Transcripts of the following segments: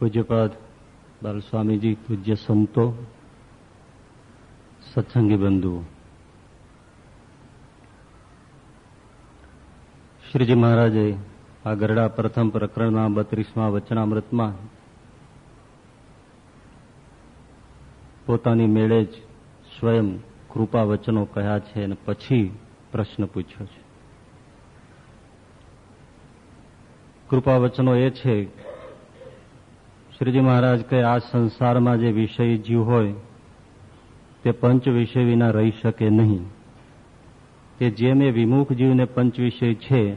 પૂજ્યપાદ બાલસ્વામીજી પૂજ્ય સંતો, સત્સંગી બંધુઓ. શ્રીજી મહારાજે આ ગરડા પ્રથમ પ્રકરણના બત્રીસમાં વચનામૃતમાં પોતાની મેળે જ સ્વયં કૃપા વચનો કહ્યા છે અને પછી પ્રશ્ન પૂછ્યો છે. કૃપા વચનો એ છે શ્રીજી મહારાજ કે આ સંસારમાં જે વિષય જીવ હોય, તે પંચ વિષય વિના રહી શકે નહીં. તે જેમ એ વિમુખ જીવને પંચ વિષય છે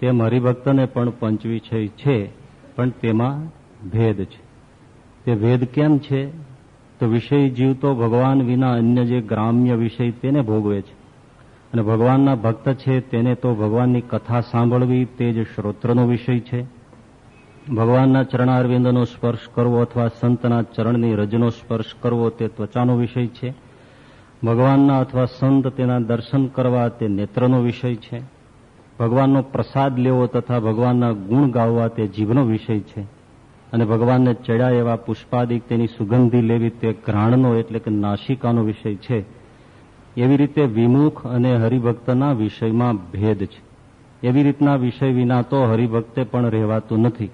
તેમ હરિભક્તને પણ પંચ વિષય છે, પણ તેમાં ભેદ છે. તે ભેદ કેમ છે? તો વિષય જીવ તો ભગવાન વિના અન્ય જે ગ્રામ્ય વિષય તેને ભોગવે છે. અને ભગવાનના ભક્ત છે, તેને તો ભગવાનની કથા સાંભળવી તે જ શ્રોત્રનો વિષય છે. ભગવાનના ચરણારવિંદનો સ્પર્શ કરવો અથવા સંતના ચરણની રજનો સ્પર્શ કરવો તે ત્વચાનો વિષય છે. ભગવાનના અથવા સંત તેના દર્શન કરવા તે નેત્રનો વિષય છે. ભગવાનનો પ્રસાદ લેવો તથા ભગવાનના ગુણ ગાવવા તે જીભનો વિષય છે. અને ભગવાનને ચડ્યા એવા પુષ્પાદિક તેની સુગંધી લેવી તે ઘ્રાણનો એટલે કે નાસિકાનો વિષય છે. એવી રીતે વિમુખ અને હરિભક્તના વિષયમાં ભેદ છે. એવી રીતના વિષય વિના તો હરિભક્તે પણ રહેવાતું નથી.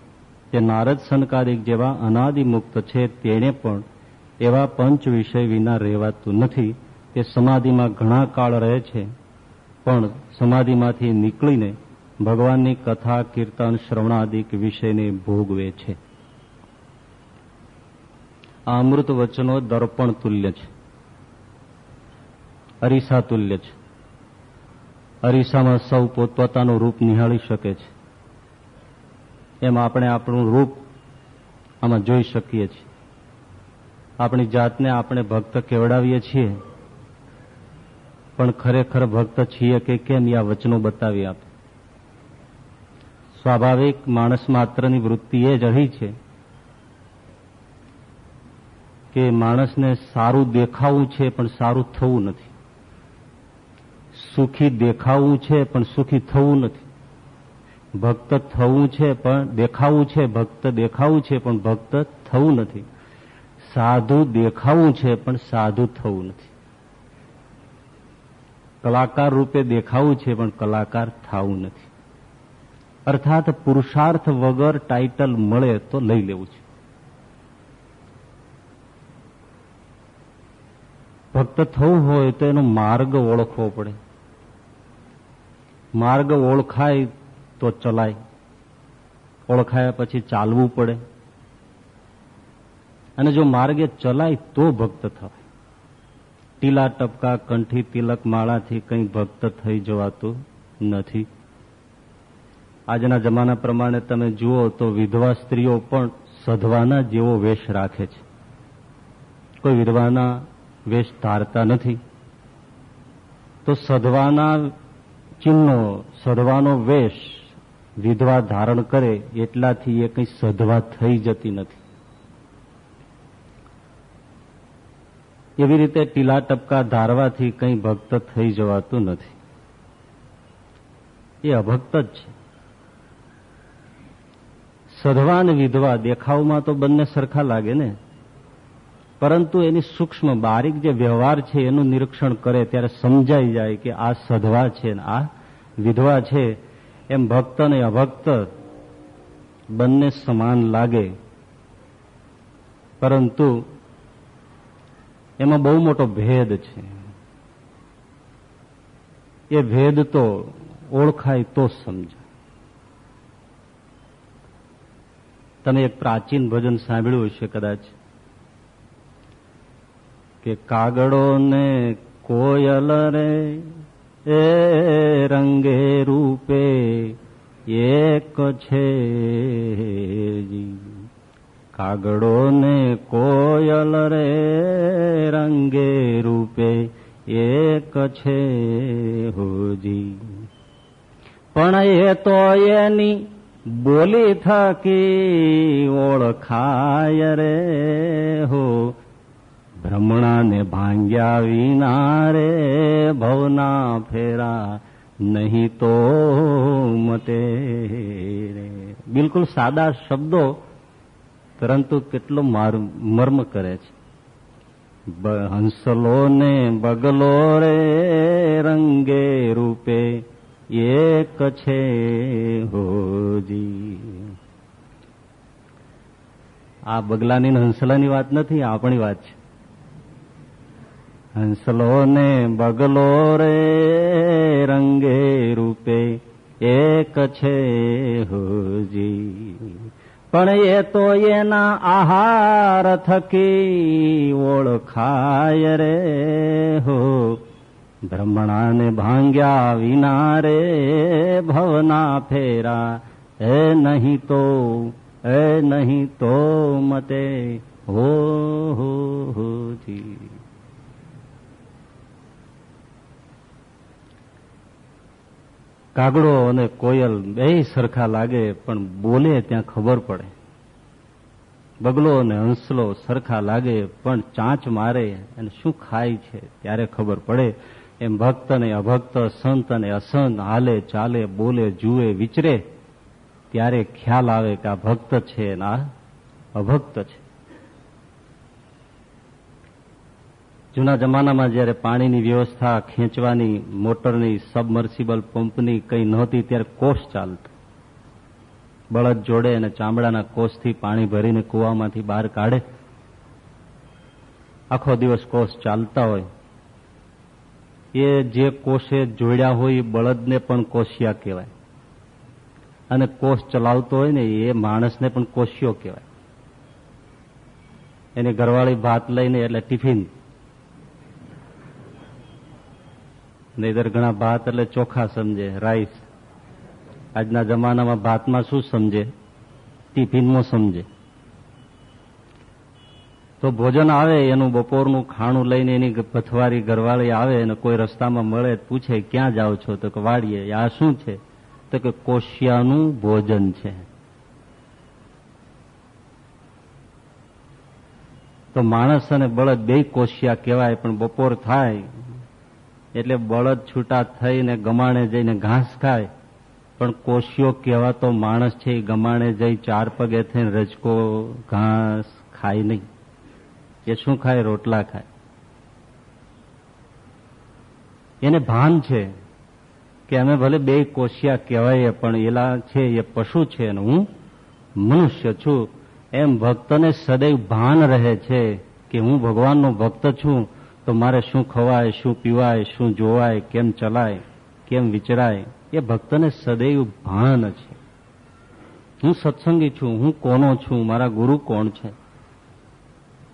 તે નારદ સનકાદિક જેવા અનાદિમુક્ત છે તેણે પણ એવા પંચ વિષય વિના રહેવાતું નથી. તે સમાધિમાં ઘણા કાળ રહે છે. પણ સમાધિમાંથી નીકળીને ભગવાનની કથા, કીર્તન, શ્રવણાદિક વિષયને ભોગવે છે. આ અમૃત વચનો દર્પણ તુલ્ય છે. અરીસા તુલ્ય છે. અરીસામાં સૌ પોતપોતાનું રૂપ નિહાળી શકે છે. એમ આપણે આપણું રૂપ આમાં જોઈ શકીએ છીએ. આપણી જાતને આપણે ભક્ત કેવડાવીએ છીએ. પણ ખરેખર ભક્ત છીએ કે કેમ આ વચનો બતાવી આપે. સ્વાભાવિક માણસ માત્રની વૃત્તિ એ જ રહી છે કે માણસને સારું દેખાવું છે પણ સારું થવું નથી. સુખી દેખાવું છે પણ સુખી થવું નથી. ભક્ત થવું છે પણ દેખાવું છે, ભક્ત દેખાવું છે, પણ ભક્ત થવું નથી. સાધુ દેખાવું છે, પણ સાધુ થવું નથી. કલાકાર રૂપે દેખાવું છે, પણ કલાકાર થવું નથી. અર્થાત પુરુષાર્થ વગર ટાઇટલ મળે તો લઈ લેવું છે. ભક્ત થવું હોય તો એનો માર્ગ ઓળખવો પડે. માર્ગ ઓળખાય તો ચલાય ઓળખાયા પછી ચાલવું પડે. અને જો માર્ગે ચલાય તો ભક્ત થાય. ટીલા ટપકા, કંઠી, તિલક માળાથી કંઈ ભક્ત થઈ જવાતું નથી. આજના જમાના પ્રમાણે તમે જુઓ તો વિધવા સ્ત્રીઓ પણ સધવાના જેવો વેશ રાખે છે. કોઈ વિધવાના વેશ ધારતા નથી. તો સધવાના ચિહ્નો, સધવાનો વેશ વિધવા ધારણ કરે એટલાથી એ કંઈ સધવા થઈ જતી નથી. એવી રીતે ટીલા ટપકા ધારવાથી કંઈ ભક્ત થઈ જવાતું નથી. એ અભક્ત જ છે. સધવાન વિધવા દેખાવમાં તો બંને સરખા લાગે ને? પરંતુ એની સૂક્ષ્મ બારીક જે વ્યવહાર છે એનું નિરીક્ષણ કરે ત્યારે સમજાઈ જાય કે આ સધવા છે આ વિધવા છે એમ ભક્ત અને અભક્ત બંને સમાન લાગે. પરંતુ એમાં બહુ મોટો ભેદ છે. એ ભેદ તો ઓળખાય તો સમજાય તમે એક પ્રાચીન ભજન સાંભળ્યું હશે કદાચ? કે કાગડો ને કોયલ રે એ રંગે રૂપે એક છે કાગડો ને કોયલ રે રંગે રૂપે એક છે હોજી પણ એ તો એની બોલી થકી ઓળખાય રે હો ભ્રમણાને ભાંગ્યા વિના રે ભવના ફેરા નહીં તો મટે રે. બિલકુલ સાદા શબ્દો પરંતુ કેટલો મર્મ કરે છે. હંસલો ને બગલો રે રંગે રૂપે એક છે હોજી. આ બગલાની હંસલાની વાત નથી, આપણી વાત છે. હંસલો ને બગલો રે રંગે રૂપે એક છે હોજી. પણ એ તો એના આહાર થકી ઓળખાય રે હો. બ્રહ્મણાને ભાંગ્યા વિના રે ભવના ફેરા. એ નહીં તો, એ નહીં તો મતે, હો હો હો જી કાગડો અને કોયલ બે સરખા લાગે, પણ બોલે ત્યાં ખબર પડે. બગલો અને હંસલો સરખા લાગે, પણ ચાંચ મારે અને શું ખાય છે ત્યારે ખબર પડે. એમ ભક્ત અને અભક્ત, સંત અને અસંત, હાલે ચાલે, બોલે, જુએ, વિચરે, ત્યારે ખ્યાલ આવે કે આ ભક્ત છે અને અભક્ત છે. જૂના જમાનામાં જયારે પાણીની વ્યવસ્થા ખેંચવાની, મોટરની, સબમર્સિબલ પંપની કઈ નહોતી, ત્યારે કોષ ચાલતો. બળદ જોડે અને ચામડાના કોષથી પાણી ભરીને કૂવામાંથી બહાર કાઢે. આખો દિવસ કોષ ચાલતા હોય. એ જે કોષે જોડ્યા હોય બળદને પણ કોશિયા કહેવાય. અને કોષ ચલાવતો હોય ને એ માણસને પણ કોશિયો કહેવાય. એની ઘરવાળી ભાત લઈને એટલે ટિફિન. નહીતર ઘણા ભાત એટલે ચોખા સમજે રાઈસ આજના જમાનામાં ભાતમાં શું સમજે? ટિફિનમાં સમજે. તો ભોજન આવે, એનું બપોરનું ખાણું લઈને એની પથવારી ઘરવાળી આવે અને કોઈ રસ્તામાં મળે, પૂછે, ક્યાં જાઓ છો? તો કે, વાડીએ. આ શું છે? તો કે, કોશિયાનું ભોજન છે. તો માણસ અને બળદ બે કોશિયા કહેવાય, પણ બપોર થાય એટલે બળદ છૂટા થઈને ગમાણે જઈને ઘાસ ખાય. પણ કોશિયો કહેવાતો માણસ છે ગમાણે જઈ ચાર પગે થઈને રજકો ઘાસ ખાય નહીં. એ શું ખાય? રોટલા ખાય. એને ભાન છે કે અમે ભલે બે કોશિયા કહેવાય પણ એલા છે, એ પશુ છે અને હું મનુષ્ય છું. એમ ભક્તને સદૈવ ભાન રહે છે કે હું ભગવાનનો ભક્ત છું. તો મારે શું ખવાય, શું પીવાય, શું જોવાય, કેમ ચલાય, કેમ વિચરાય, એ ભક્તને સદૈવ ભાન છે. હું સત્સંગી છું, હું કોનો છું, મારા ગુરુ કોણ છે?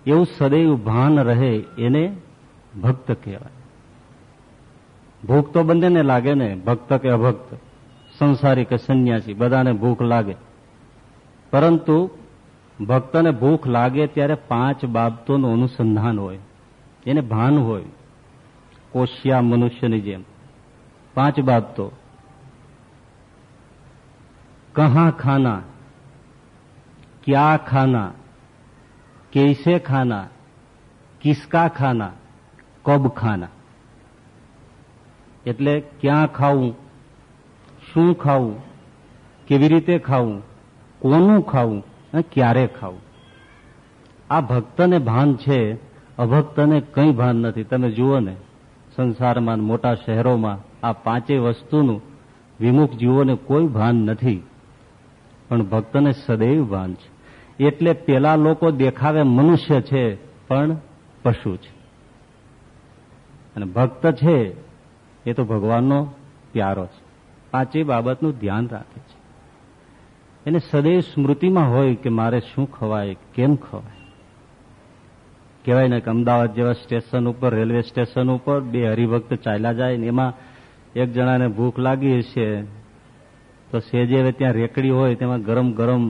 એવું સદૈવ ભાન રહે એને ભક્ત કહેવાય. ભૂખ તો બંનેને લાગે ને, ભક્ત કે અભક્ત, સંસારી કે સંન્યાસી, બધાને ભૂખ લાગે. પરંતુ ભક્તને ભૂખ લાગે ત્યારે પાંચ બાબતોનું અનુસંધાન હોય. એને ભાન હોય કોશિયા મનુષ્યની જેમ પાંચ બાબતો કહા ખાના ક્યા ખાના कैसे खाना કિસકા ખાના કબ ખાના એટલે ક્યાં ખાવું શું ખાવું કેવી રીતે ખાવું કોનું ખાવું અને ક્યારે ખાવું આ ભક્તને ભાન છે અભક્તને કંઈ ભાન નથી. તમે જુઓ ને, સંસારમાં મોટા શહેરોમાં આ પાંચેય વસ્તુનું વિમુખ જીવોને કોઈ ભાન નથી. પણ ભક્તને સદૈવ ભાન છે. એટલે પેલા લોકો દેખાવે મનુષ્ય છે, પણ પશુ છે. અને ભક્ત છે, એ તો ભગવાનનો પ્યારો છે. પાંચેય બાબતનું ધ્યાન રાખે છે. એને સદૈવ સ્મૃતિમાં હોય કે મારે શું ખવાય, કેમ ખવાય? કહેવાય ને કે અમદાવાદ જેવા સ્ટેશન ઉપર, રેલવે સ્ટેશન ઉપર બે હરિભક્ત ચાલ્યા જાય ને એમાં એક જણાને ભૂખ લાગી હશે, તો સેજે હવે ત્યાં રેકડી હોય તેમાં ગરમ ગરમ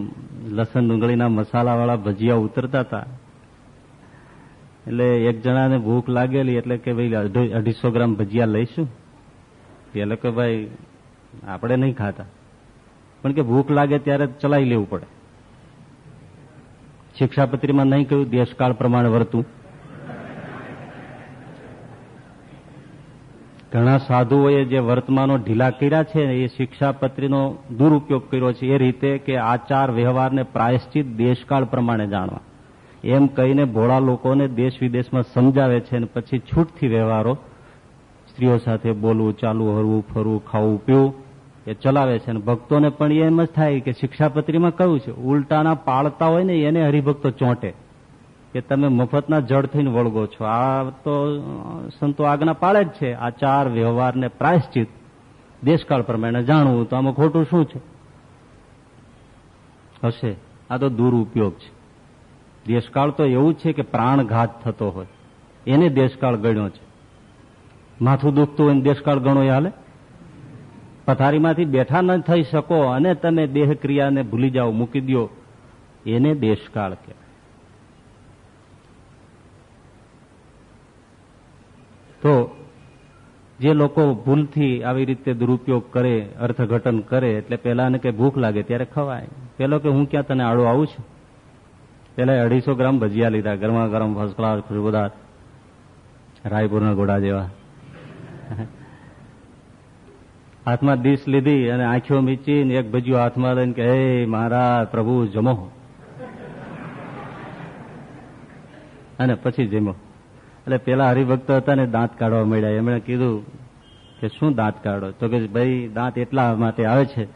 લસણ ડુંગળીના મસાલાવાળા ભજીયા ઉતરતા હતા. એટલે એક જણાને ભૂખ લાગેલી એટલે કે ભાઈ અઢીસો ગ્રામ ભજીયા લઈશું. એટલે કે ભાઈ, આપણે નહીં ખાતા. પણ કે ભૂખ લાગે ત્યારે ચલાવી લેવું પડે. શિક્ષાપત્રીમાં નહીં કહ્યું, દેશકાળ પ્રમાણે વર્તું. ઘણા સાધુઓએ જે વર્તમાનો ઢીલા કર્યા છે, એ શિક્ષાપત્રીનો દુરુપયોગ કર્યો છે, એ રીતે કે આચાર વ્યવહારને પ્રાયશ્ચિત દેશકાળ પ્રમાણે જાણવા. એમ કહીને ભોળા લોકોને દેશ વિદેશમાં સમજાવે છે અને પછી છૂટથી વ્યવહારો, સ્ત્રીઓ સાથે બોલવું, ચાલવું, હરવું, ફરવું, ખાવું, પીવું એ ચલાવે છે. અને ભક્તોને પણ એમ જ થાય કે શિક્ષાપત્રીમાં કહ્યું છે? ઉલટાના પાળતા હોય ને એને હરિભક્તો ચોંટે. કે તમે મફતના જળ થઈને વળગો છો. આ તો સંતો આજ્ઞા પાળે જ છે. આચાર વ્યવહારને પ્રાયશ્ચિત. દેશકાળ પ્રમાણે જાણવું તો આમાં ખોટું શું છે? હશે. આ તો દુરુપયોગ છે. દેશકાળ તો એવું છે કે પ્રાણઘાત થતો હોય. એને દેશકાળ ગણ્યો છે. માથું દુખતું હોય દેશકાળ ગણો એ હાલે? પથારીમાંથી બેઠા ન થઈ શકો અને તમે દેહ ક્રિયાને ભૂલી જાઓ, મૂકી દો એને દેશકાળ કહેવાય તો જે લોકો ભૂલથી આવી રીતે દુરુપયોગ કરે, અર્થઘટન કરે, એટલે પેલાને કે ભૂખ લાગે ત્યારે ખવાય. પેલો કે હું ક્યાં તને આડો આવું છું? પેલા અઢીસો ગ્રામ ભજીયા લીધા, ગરમા ગરમ ફર્સ્ટ ક્લાસ ખુશબુદાર રાયપુરના ઘોડા જેવા. હાથમાં ડીશ લીધી અને આંખો મીચીને એક ભજીયો હાથમાં લઈને કે, હે મારા પ્રભુ, જમો. અને પછી જમો એટલે પેલા હરિભક્તો હતા ને દાંત કાઢવા મળ્યા. એમણે કીધું કે, શું દાંત કાઢો? તો કે, ભાઈ, દાંત એટલા માટે આવે છે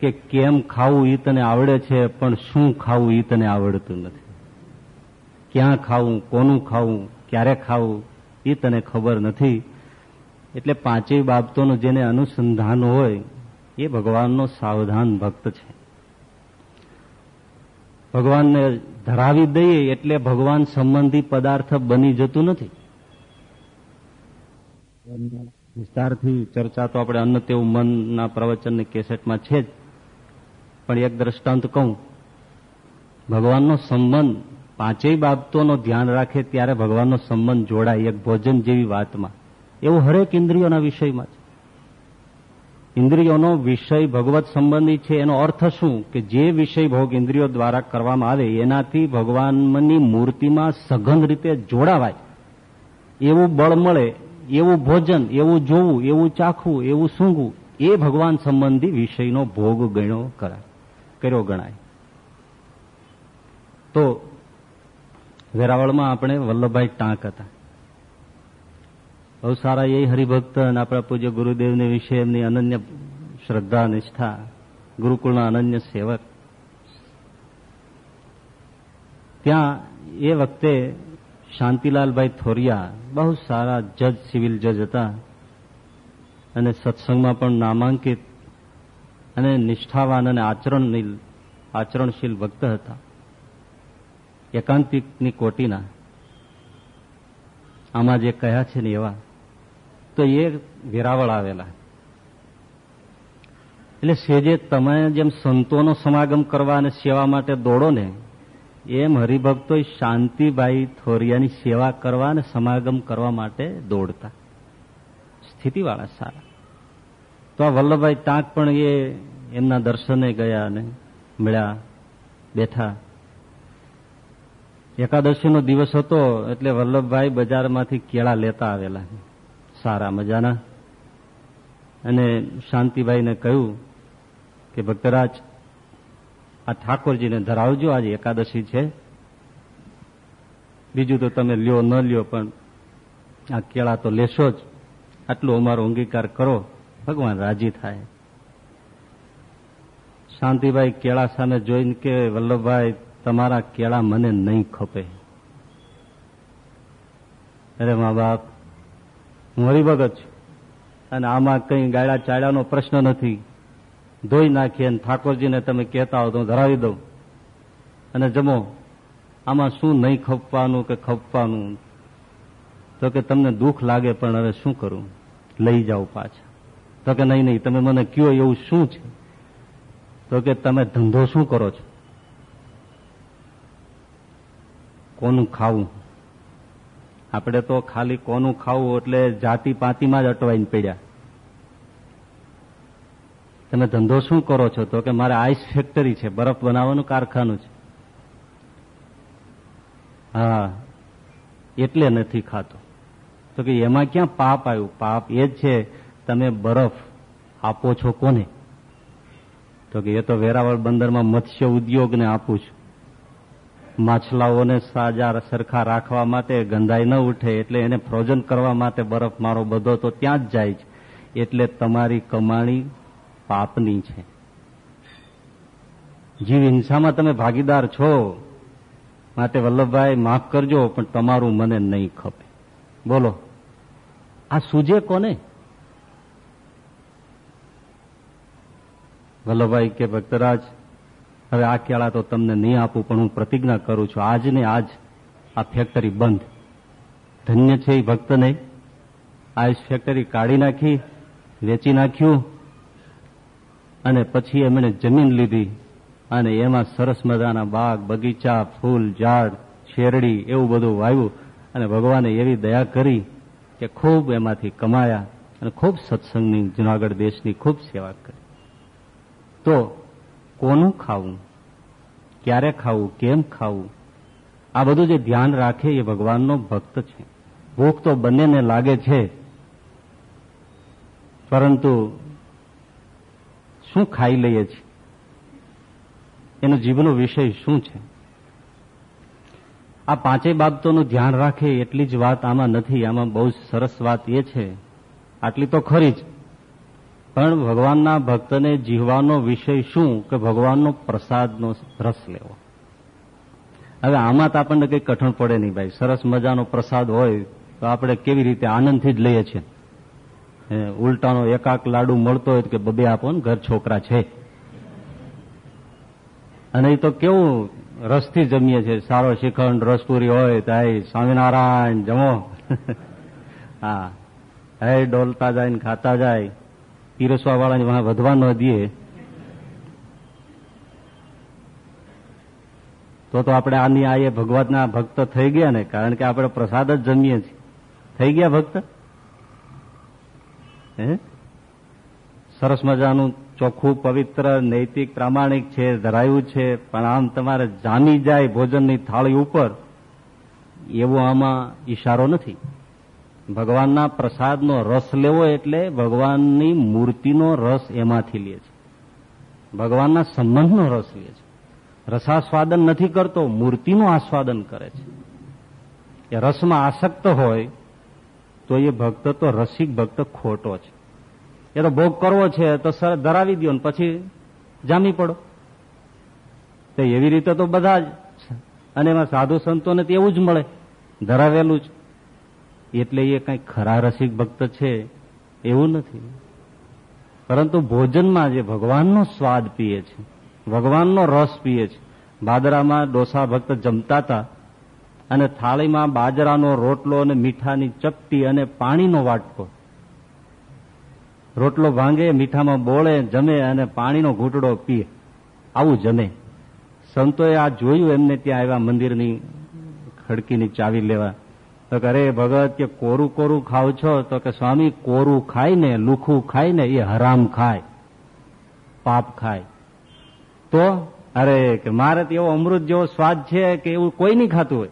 કે કેમ ખાવું એ તને આવડે છે, પણ શું ખાવું એ તને આવડતું નથી? ક્યાં ખાવું, કોનું ખાવું, ક્યારે ખાવું એ તને ખબર નથી એટલે પાંચેય બાબતોનું જેને અનુસંધાન હોય, એ ભગવાનનો સાવધાન ભક્ત છે. ભગવાનને ધરાવી દઈએ એટલે ભગવાન સંબંધી પદાર્થ બની જતું નથી. વિસ્તારથી ચર્ચા તો આપણે અન્ન તેવું મનના પ્રવચનની કેસેટમાં છે જ. પણ એક દ્રષ્ટાંત કહું, ભગવાનનો સંબંધ, પાંચેય બાબતોનો ધ્યાન રાખે ત્યારે ભગવાનનો સંબંધ જોડાય એક ભોજન જેવી વાતમાં. એવું હરેક ઇન્દ્રિયોના વિષયમાં છે. ઇન્દ્રિયોનો વિષય ભગવત સંબંધી છે, એનો અર્થ શું? કે જે વિષય ભોગ ઇન્દ્રિયો દ્વારા કરવામાં આવે, એનાથી ભગવાનની મૂર્તિમાં સઘન રીતે જોડાવાય. એવું બળ મળે, એવું ભોજન, એવું જોવું, એવું ચાખવું, એવું સૂંઘવું, એ ભગવાન સંબંધી વિષયનો ભોગ ગણ્યો કરાય, કર્યો ગણાય. તો વેરાવળમાં આપણે વલ્લભભાઈ ટાંક હતા. બહુ સારા એ હરિભક્ત અને આપણા પૂજ્ય ગુરુદેવને વિશે એમની અનન્ય શ્રદ્ધા, નિષ્ઠા, ગુરુકુળના અનન્ય સેવક. ત્યાં એ વખતે શાંતિલાલભાઈ થોરિયા બહુ સારા જજ, સિવિલ જજ હતા અને સત્સંગમાં પણ નામાંકિત અને નિષ્ઠાવાન અને આચરણશીલ આચરણશીલ ભક્ત હતા. એકાંતિકની કોટીના. આમાં જે કહ્યા છે ને એવા. તો એ વેરાવળ આવેલા. એટલે સેજે તમે જેમ સંતોનો સમાગમ કરવા અને સેવા માટે દોડો ને, એમ હરિભક્તો શાંતિભાઈ થોરિયાની સેવા કરવા અને સમાગમ કરવા માટે દોડતા. સ્થિતિવાળા સારા. તો આ વલ્લભભાઈ ટાંક પણ એ એમના દર્શને ગયા અને મળ્યા, બેઠા. એકાદશીનો દિવસ હતો એટલે વલ્લભભાઈ બજારમાંથી કેળા લેતા આવેલા. સારા મજાના. અને શાંતિભાઈને કહ્યું કે, ભક્તરાજ, આ ઠાકોરજીને ધરાવજો, આજે એકાદશી છે. બીજું તો તમે લ્યો, ન લ્યો, પણ આ કેળા તો લેશો જ. આટલો અમારો અંગીકાર કરો, ભગવાન રાજી થાય. શાંતિભાઈ કેળા સામે જોઈને કે, વલ્લભભાઈ, તમારા કેળા મને નહીં ખપે. અરે, મા બાપ હું હરિભગત છું. અને આમાં કઈ ગાળા ચાળ્યાનો પ્રશ્ન નથી. ધોઈ નાખીએ અને ઠાકોરજીને તમે કહેતા હો તો હું ધરાવી દઉં. અને જમો, આમાં શું નહીં ખપવાનું કે ખપવાનું? તો કે તમને દુઃખ લાગે પણ હવે શું કરું? લઈ જાઓ પાછા. તો કે નહીં નહીં, તમે મને કયો એવું શું છે? તો કે તમે ધંધો શું કરો છો? કોનું ખાવું? આપણે તો ખાલી કોનું ખાવું એટલે જાતિ પાતિમાં જ અટવાઈને પડ્યા. તમે ધંધો શું કરો છો તો કે મારે આઈસ ફેક્ટરી છે, બરફ બનાવવાનું કારખાનું છે. હા, એટલે નથી ખાતો. તો કે એમાં ક્યાં પાપ આવ્યું? પાપ એ જ છે, તમે બરફ આપો છો કોને? તો કે એ તો વેરાવળ બંદરમાં મત્સ્ય ઉદ્યોગને આપું છું. માછલાઓને સાજા સરખા રાખવા માટે ગંધાઈ ન ઉઠે એટલે એને ફ્રોઝન કરવા માટે બરફ મારો બધો તો ત્યાં જ જાય છે. એટલે તમારી કમાણી પાપની છે. જીવ હિંસામાં તમે ભાગીદાર છો. માટે વલ્લભભાઈ, માફ કરજો, પણ તમારું મને નહીં ખપે. બોલો, આ સૂજે કોને? વલ્લભભાઈ કે, ભક્તરાજ હવે આ કેળા તો તમને નહીં આપું, પણ હું પ્રતિજ્ઞા કરું છું. આજ ને આજ આ ફેક્ટરી બંધ. ધન્ય છે એ ભક્ત નહીં આ ફેક્ટરી કાઢી નાખી, વેચી નાખ્યું અને પછી એમણે જમીન લીધી અને એમાં સરસ મજાના બાગ, બગીચા, ફૂલ, ઝાડ, શેરડી એવું બધું વાવ્યું અને ભગવાને એવી દયા કરી કે ખૂબ એમાંથી કમાયા અને ખૂબ સત્સંગની જુનાગઢ દેશની ખૂબ સેવા કરી. તો કોનું ખાવું? ક્યારે ખાવું? કેમ ખાવું? આ બધું જે ધ્યાન રાખે એ ભગવાનનો ભક્ત છે. ભૂખ તો બંનેને લાગે છે. પરંતુ શું ખાઈ લઈએ છીએ? એનો જીવનો વિષય શું છે? આ પાંચેય બાબતોનું ધ્યાન રાખે એટલી જ વાત આમાં નથી. આમાં બહુ સરસ વાત એ છે. આટલી તો ખરી જ. પણ ભગવાનના ભક્તને જીવવાનો વિષય શું કે ભગવાનનો પ્રસાદનો રસ લેવો? હવે આમાં તો આપણને કંઈ કઠણ પડે નહીં ભાઈ. સરસ મજાનો પ્રસાદ હોય તો આપણે કેવી રીતે આનંદથી જ લઈએ છીએ? ઉલટાનો એકાક લાડુ મળતો હોય કે બબે આપો ઘર છોકરા છે. અને એ તો કેવું રસથી જમીએ છે સારો શિખંડ, રસપુરી હોય તો એ સ્વામિનારાયણ, જમો. હા, હે, ડોલતા જાય ને ખાતા જાય. પીરસવા વાળાને વહાં વધવા ન દઈએ, તો તો આપણે આની આ એ ભગવાનના ભક્ત થઈ ગયા ને, કારણ કે આપણે પ્રસાદ જ જમીએ છીએ. થઈ ગયા ભક્ત? સરસ મજાનું ચોખ્ખું, પવિત્ર, નૈતિક, પ્રામાણિક છે, ધરાયું છે, પણ આમ તમારે જામી જાય ભોજનની થાળી ઉપર, એવો આમાં ઈશારો નથી. ભગવાનના પ્રસાદનો રસ લેવો એટલે ભગવાનની મૂર્તિનો રસ એમાંથી લે છે. ભગવાનના સંબંધનો રસ લે છે. રસાસ્વાદન નથી કરતો, મૂર્તિનું આસ્વાદન કરે છે. એ રસમાં આસક્ત હોય તો એ ભક્ત તો રસિક ભક્ત ખોટો છે. એ તો ભોગ કરવો છે તો સર ધરાવી દો ને પછી જામી પડો. તો એવી રીતે તો બધા જ અને એમાં સાધુ સંતોને તો એવું જ મળે. ધરાવેલું જ. એટલે એ કઈ ખરા રસિક ભક્ત છે, એવું નથી. પરંતુ ભોજનમાં જે ભગવાનનો સ્વાદ પીએ છે, ભગવાનનો રસ પીએ છે બાદરામાં ડોસા ભક્ત જમતા હતા અને થાળીમાં બાજરાનો રોટલો અને મીઠાની ચપટી અને પાણીનો વાટકો. રોટલો ભાંગે, મીઠામાં બોળે, જમે અને પાણીનો ઘૂંટડો પીએ. આવું જમે. સંતોએ આ જોયું એમને ત્યાં આવ્યા મંદિરની ખડકીની ચાવી લેવા. તો કે, અરે ભગત, કે કોરું કોરું ખાવ છો? તો કે, સ્વામી, કોરું ખાય ને, લુખું ખાય ને, એ હરામ ખાય, પાપ ખાય. તો, અરે, કે મારે તો એવો અમૃત જેવો સ્વાદ છે કે એવું કોઈ નહીં ખાતું હોય.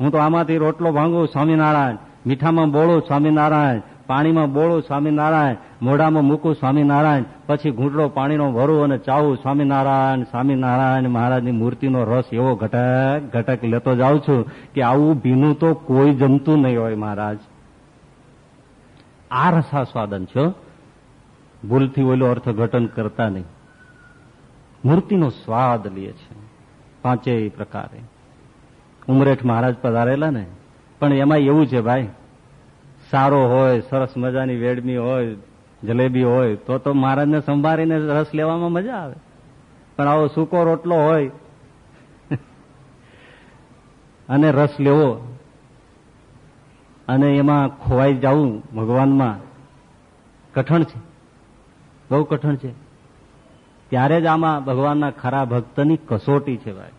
હું તો આમાંથી રોટલો ભાંગું, સ્વામિનારાયણ, મીઠામાં બોળું, સ્વામિનારાયણ પાણીમાં બોળું સ્વામિનારાયણ, મોઢામાં મૂકું સ્વામિનારાયણ, પછી ઘૂંટડો પાણીનો ભરું અને ચાવું સ્વામિનારાયણ સ્વામિનારાયણ મહારાજની મૂર્તિનો રસ એવો ઘટક ઘટક લેતો જાઉં છું કે આવું ભીનું તો કોઈ જમતું નહીં હોય મહારાજ. આ રસાસ્વાદન છે ભૂલથી ઓલો અર્થઘટન કરતા નહીં. મૂર્તિનો સ્વાદ લે છે પાંચેય પ્રકારે. ઉમરેઠ મહારાજ પધારેલા ને. પણ એમાં એવું છે ભાઈ સારો હોય, સરસ મજાની વેડમી હોય, જલેબી હોય, તો તો મહારાજને સંભાળીને રસ લેવામાં મજા આવે. પણ આવો સૂકો રોટલો હોય, અને રસ લેવો, અને એમાં ખોવાઈ જવું ભગવાનમાં, કઠણ છે. બહુ કઠણ છે. ત્યારે જ આમાં ભગવાનના ખરા ભક્તની કસોટી છે ભાઈ.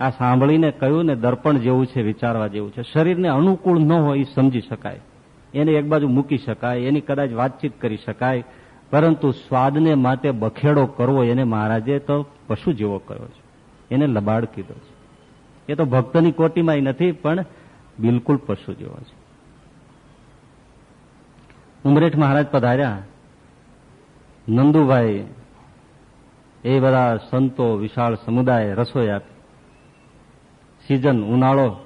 આ સાંભળીને કહ્યું ને દર્પણ જેવું છે, વિચારવા જેવું છે. શરીરને અનુકૂળ ન હોય એ સમજી શકાય. એને એક બાજુ મૂકી શકાય, એની કદાચ વાતચીત કરી શકાય, પરંતુ સ્વાદને માટે બખેડો કરવો એને મહારાજે તો પશુ જેવો કર્યો છે. એને લબાડ કીધો છે. એ તો ભક્તની કોટીમાં નથી, પણ બિલકુલ પશુ જેવો છે. ઉમરેઠ મહારાજ પધાર્યા. નંદુભાઈ, એ બધા સંતો, વિશાળ સમુદાય રસોઈ આપી. સિઝન ઉનાળો,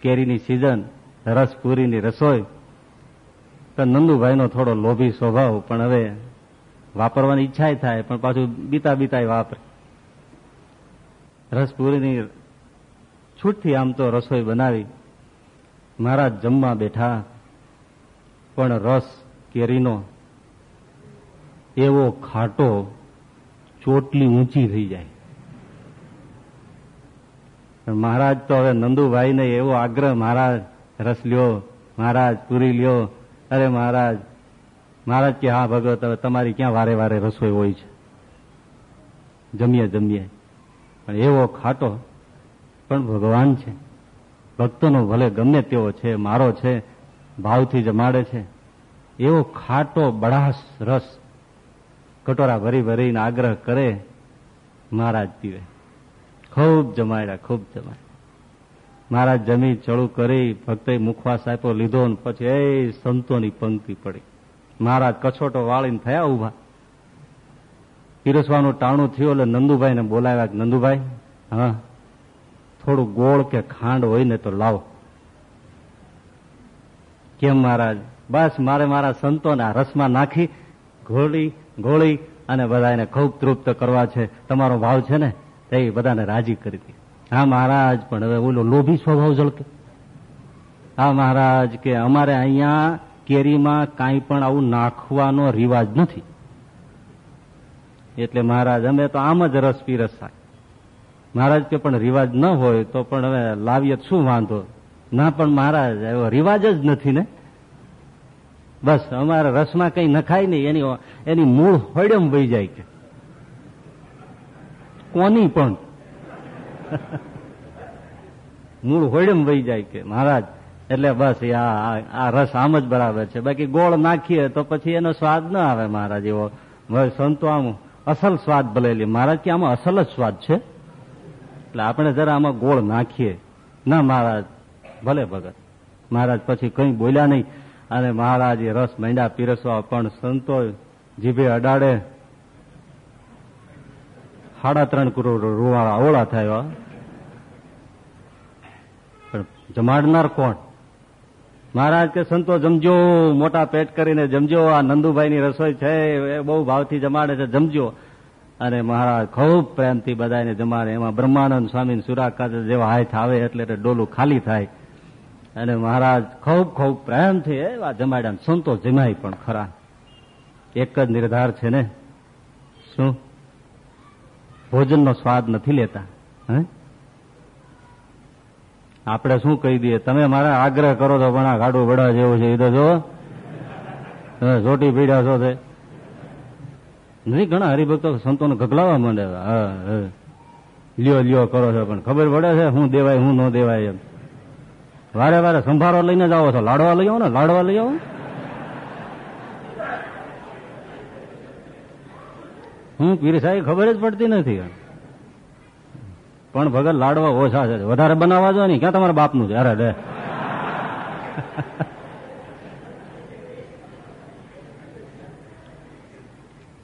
કેરીની સિઝન રસપુરીની રસોઈ તો નંદુભાઈનો થોડો લોભી સ્વભાવ, પણ હવે વાપરવાની ઈચ્છા થાય, પણ પાછું બીતા બીતા વાપરે. રસપુરીની છૂટથી આમ તો રસોઈ બનાવી મહારાજ જમવા બેઠા, પણ રસ કેરીનો એવો ખાટો ચોટલી ઊંચી થઈ જાય. મહારાજ તો હવે નંદુભાઈને એવો આગ્રહ, મહારાજ, રસ લ્યો, મહારાજ, પૂરી લ્યો અરે મહારાજ મહારાજ કે, હા, ભગવત, હવે તમારી ક્યાં વારે વારે રસોઈ હોય છે? જમીએ જમીએ. પણ એવો ખાટો પણ ભગવાન છે. ભક્તોનો ભલે ગમે તેવો છે, મારો છે, ભાવથી જમાડે છે. એવો ખાટો બળાસ રસ કટોરા ભરી ભરીને આગ્રહ કરે, મહારાજ પીવે. ખૂબ જમાડ્યા ખૂબ જમાડ્યા. મહારાજ જમી ચડું કરી ભક્તે મુખવાસ આપ્યો, લીધો ને પછી એ સંતોની પંક્તિ પડી. મહારાજ કછોટો વાળીને થયા ઊભા પીરસવાનું ટાણું થયું એટલે નંદુભાઈને બોલાવ્યા નંદુભાઈ, હા, થોડું ગોળ કે ખાંડ હોય ને તો લાવો. કેમ મહારાજ? બસ મારે મારા સંતોને રસમાં નાખી, ઘોળી, ગોળી અને બધાને ખૂબ તૃપ્ત કરવા છે. તમારો ભાવ છે ને, તે બધાને રાજી કરી હતી હા, મહારાજ, પણ હવે ઓલો લોભી સ્વભાવ ઝળકે. હા, મહારાજ, કે અમારે અહીંયા કેરીમાં કાંઈ પણ આવું નાખવાનો રિવાજ નથી. એટલે મહારાજ, અમે તો આમ જ રસ પીરસા મહારાજ, કે પણ રિવાજ ન હોય તો પણ હવે લાવીએ શું વાંધો? ના, પણ મહારાજ, એવો રિવાજ જ નથી ને. બસ, અમારે રસમાં કઈ નખાય નહીં, એની એની મૂળ હોડમ વહી જાય કે. કોની પણ. મૂળ હોડમ વહી જાય કે મહારાજ, એટલે બસ આ આ રસ આમ જ બરાબર છે. બાકી ગોળ નાખીએ તો પછી એનો સ્વાદ ન આવે મહારાજ, એવો સંતો આમ અસલ સ્વાદ ભલેલી મહારાજ કે આમાં અસલ જ સ્વાદ છે? એટલે આપણે જરા આમાં ગોળ નાખીએ. ના મહારાજ, ભલે ભગત. મહારાજ પછી કઈ બોલ્યા નહીં. અને મહારાજ રસ માંડ્યા પીરસવા, પણ સંતો જીભે અડાડે. સાડા ત્રણ કરોડ રૂવાળા અવળા થયા. પણ જમાડનાર કોણ? મહારાજ કે, સંતો જમજો, મોટા પેટ કરીને જમજો, આ નંદુભાઈની રસોઈ છે, એ બહુ ભાવથી જમાડે છે, જમજો. અને મહારાજ ખૂબ પ્રેમથી બધાને જમાડે. એમાં બ્રહ્માનંદ સ્વામી સુરાકાત જેવા હાથ આવે એટલે ડોલું ખાલી થાય. અને મહારાજ ખૂબ ખૂબ પ્રેમથી એવા જમાડ્યા સંતો જમાય પણ ખરા. એક જ નિર્ધાર છે ને? શું? ભોજનનો સ્વાદ નથી લેતા, હે? આપણે શું કહી દઈએ? તમે મારા આગ્રહ કરો તો પણ આ ગાડું વડા જેવું છે એ તો જો ચોટી પીડ્યા છો તે. નથી, ઘણા હરિભક્તો સંતોને ગગલાવા માંડે લ્યો લ્યો, કરો છો, પણ ખબર પડે છે, હું દેવાય, હું ન દેવાય એમ. વારે વારે સંભારો લઈને જ આવો છો. લાડવા લઈ આવો ને, લાડવા લઈ આવો હું પીરસાઈ ખબર જ પડતી નથી. પણ ભગત લાડવા ઓછા છે. વધારે બનાવવા જો ક્યાં તમારા બાપનું છે? અરે રે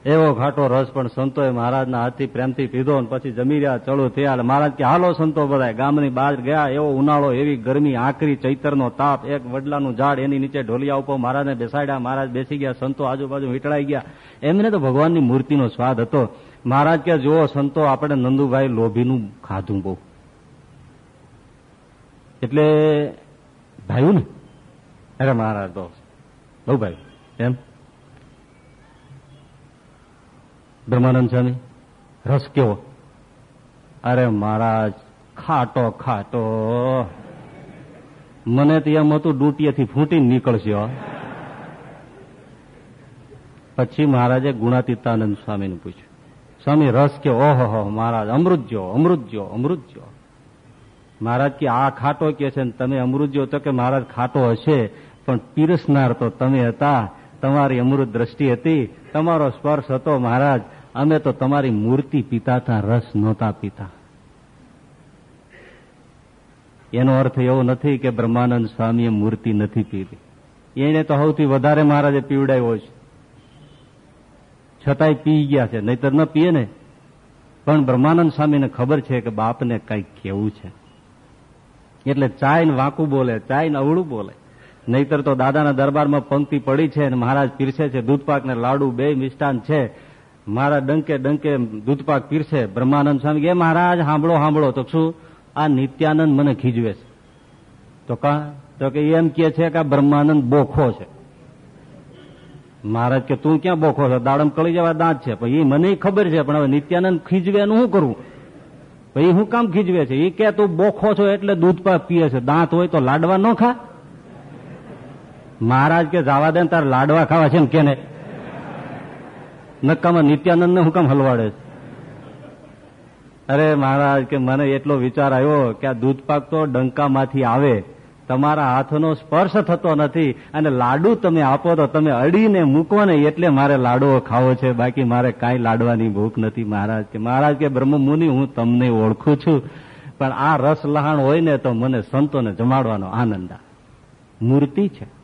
એવો ઘાટો રસ પણ સંતોએ મહારાજના હાથથી પ્રેમથી પીધો અને પછી જમી રહ્યા ચડો થયા મહારાજ કે, હાલો સંતો બધા ગામની બહાર ગયા, એવો ઉનાળો, એવી ગરમી, આકરી, ચૈતરનો તાપ, એક વડલાનું ઝાડ એની નીચે ઢોલિયા ઉપર મહારાજને બેસાડ્યા, મહારાજ બેસી ગયા, સંતો આજુબાજુ વીંટળાઈ ગયા. એમને તો ભગવાનની મૂર્તિનો સ્વાદ હતો. મહારાજ કે, જુઓ સંતો, આપણે નંદુભાઈ લોભીનું ખાધું બહુ. એટલે ભાઈ ને? અરે મહારાજ તો બહુ ભાઈ. એમ? બ્રહ્માનંદ સ્વામી રસ કેવો? અરે મહારાજ, ખાટો ખાટો. મને તો એમ હતું ડૂટીએથી ફૂટી નીકળશે પછી મહારાજે ગુણાતીતાનંદ સ્વામીને પૂછ્યું, સ્વામી, રસ કે ઓહો મહારાજ, અમૃત જો અમૃત જો અમૃત જો. મહારાજ કે, આ ખાટો કે છે તમે અમૃત જો? તો કે મહારાજ ખાટો હશે, પણ પીરસનાર તો તમે હતા. તમારી અમૃત દ્રષ્ટિ હતી, તમારો સ્પર્શ હતો મહારાજ. અમે તો તમારી મૂર્તિ પીતા હતા રસ નહોતા પીતા. એનો અર્થ એવો નથી કે બ્રહ્માનંદ સ્વામીએ મૂર્તિ નથી પીધી એને તો સૌથી વધારે મહારાજે પીવડાવ્યો છે. છતાંય પી ગયા છે, નહીતર ન પીએ ને. પણ બ્રહ્માનંદ સ્વામીને ખબર છે કે બાપને કંઈક કેવું છે. એટલે ચાય ને વાંકું બોલે ચાય ને અવળું બોલે. નહીતર તો દાદાના દરબારમાં પંક્તિ પડી છે અને મહારાજ પીરસે છે, દૂધપાક ને લાડુ બે મિષ્ટાન છે. મારા ડંકે ડંકે દૂધપાક પીરસે. બ્રહ્માનંદ સ્વામી કે, મહારાજ, હાંભળો હાંભળો. તો શું? આ નિત્યાનંદ મને ખીજવે છે. તો કા? તો કે એમ કે છે કે આ બ્રહ્માનંદ બોખો છે. મહારાજ કે, તું ક્યાં બોખો છો? દાડમ કળી જવા દાંત છે. પણ એ મને ખબર છે, પણ હવે નિત્યાનંદ ખીજવે શું કરવું ભાઈ હું કામ ખીજવે છે? એ કે તું બોખો છો એટલે દૂધપાક પીએ છે. દાંત હોય તો લાડવા ન ખા. મહારાજ કે જવા દે તાર લાડવા ખાવા છે ને કેને? નક્કામાં નિત્યાનંદ ને હું કેમ હલવાડે અરે મહારાજ કે મને એટલો વિચાર આવ્યો કે આ દૂધ પાક તો ડંકામાંથી આવે. તમારા હાથનો સ્પર્શ થતો નથી અને લાડુ તમે આપો તો તમે અડીને મૂકો ને એટલે મારે લાડવો ખાવો છે. બાકી મારે કાંઈ લાડવાની ભૂખ નથી મહારાજ કે મહારાજ કે બ્રહ્મ મુનિ, હું તમને ઓળખું છું. પણ આ રસ લહાણ હોય ને તો મને સંતોને જમાડવાનો આનંદ આ. મૂર્તિ છે.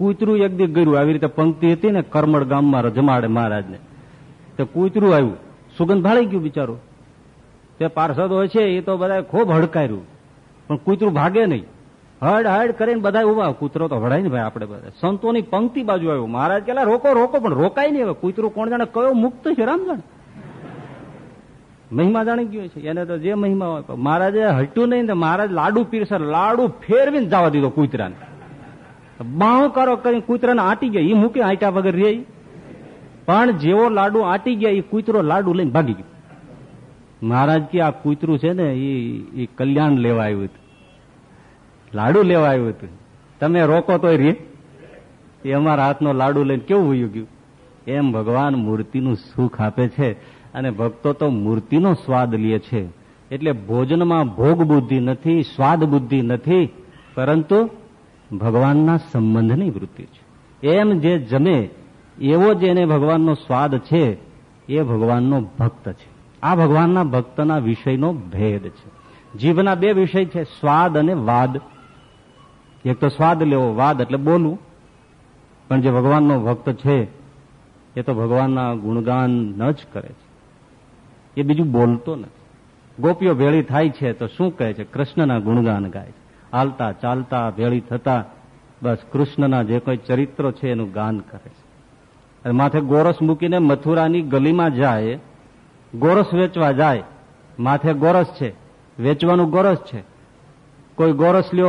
કૂતરું એક દી ગયું આવી રીતે પંક્તિ હતી ને કરમળ ગામમાં જમાડે મહારાજને. તો કૂતરું આવ્યું. સુગંધ ભાળી ગયું બિચારું. તે પાર્ષદો છે, એ તો બધા ખૂબ હડકાર્યું. પણ કૂતરું ભાગે નહીં. હડ હડ કરીને બધા ઊભા કૂતરો તો હડાય ને ભાઈ આપણે બધા. સંતોની પંક્તિ બાજુ આવ્યું. મહારાજ કેલા રોકો રોકો, પણ રોકાય નહીં હવે. કૂતરું કોણ જાણે કયો મુક્ત છે, રામ જાણે. મહિમા જાણી ગયો છે. એને તો જે મહિમા હોય. મહારાજે હટ્યું નહીં ને મહારાજ લાડુ પીરસે, લાડુ ફેરવીને જવા દીધો કૂતરાને. બાહો કરો કરી કૂતરાને આટી ગયા. એ મૂકે આટ્યા વગર રે પણ જેવો લાડુ આટી ગયા એ કૂતરો લાડુ લઈને ભાગી ગયો. મહારાજ કે આ કૂતરું છે ને એ કલ્યાણ લેવા આવ્યું હતું. લાડુ લેવા આવ્યું હતું. તમે રોકો તો રે. એ અમારા હાથનો લાડુ લઈને કેવું વયું ગયું? એમ ભગવાન મૂર્તિનું સુખ આપે છે અને ભક્તો તો મૂર્તિનો સ્વાદ લે છે. એટલે ભોજનમાં ભોગ બુદ્ધિ નથી, સ્વાદ બુદ્ધિ નથી. પરંતુ ભગવાનના સંબંધની વૃત્તિ છે. એમ જે જમે, એવો જેને ભગવાનનો સ્વાદ છે, એ ભગવાનનો ભક્ત છે. આ ભગવાનના ભક્તના વિષયનો ભેદ છે. જીવના બે વિષય છે, સ્વાદ અને વાદ. એક તો સ્વાદ લેવો, વાદ એટલે બોલવું. પણ જે ભગવાનનો ભક્ત છે, એ તો ભગવાનના ગુણગાન ન જ કરે છે. એ બીજું બોલતો નથી. ગોપીઓ ભેળી થાય છે તો શું કહે છે? કૃષ્ણના ગુણગાન ગાય છે. હાલતા, ચાલતા, ભેળી થતા, બસ કૃષ્ણના જે કોઈ ચરિત્રો છે એનું ગાન કરે છે. માથે ગોરસ મૂકીને મથુરાની ગલીમાં જાય, ગોરસ વેચવા જાય, માથે ગોરસ છે, વેચવાનું ગોરસ છે. કોઈ ગોરસ લ્યો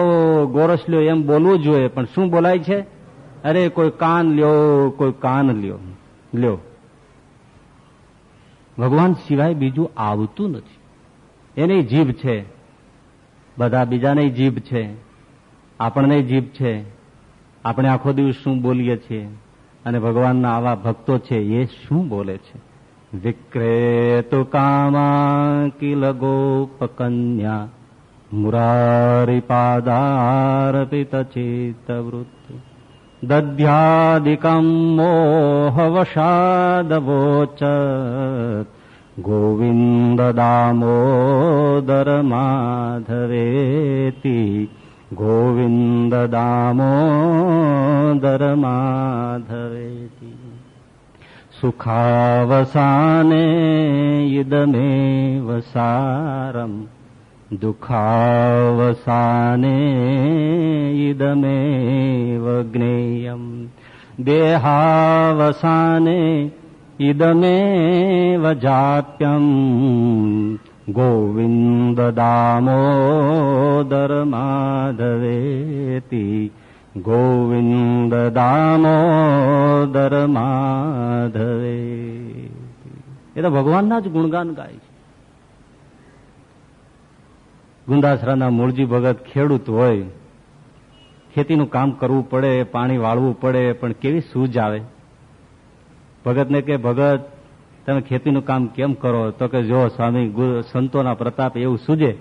ગોરસ લ્યો એમ બોલવું જોઈએ, પણ શું બોલાય છે? અરે કોઈ કાન લ્યો, કોઈ કાન લ્યો. લ્યો. ભગવાન સિવાય બીજું આવતું નથી. એની જીભ છે. બધા બીજાને જીભ છે. આપણને જીભ છે. આપણે આખો દિવસ શું બોલીએ છીએ? અને ભગવાનના આવા ભક્તો છે એ શું બોલે છે? વિક્રેતુ કામા કિલ ગોપકન્યા મુરારિપાદાર્પિત ચિત્તવૃત્તિ દધ્યાદિકમ મોહવશાદવોચ ગોવિંદ દામોદર માધવેતી ગોવિંદ દામોદર માધવેતી સુખાવસાને ઇદમેવ સારમ દુઃખાવસાને ઇદમેવ જ્ઞેયમ દેહાવસાને ઇદમેવ જાપ્યમ ગોવિંદ દામોદર માધવેતી ગોવિંદ દામોદર માધવે એ તો ભગવાનના જ ગુણગાન ગાય છે। ગુંદાસરાના મૂળજી ભગત ખેડૂત હોય, ખેતીનું કામ કરવું પડે, પાણી વાળવું પડે, પણ કેવી સૂઝ આવે? ભગતને કે, ભગત, તમે ખેતીનું કામ કેમ કરો? તો કે, જો સ્વામી સંતોના પ્રતાપ એવું સૂજે,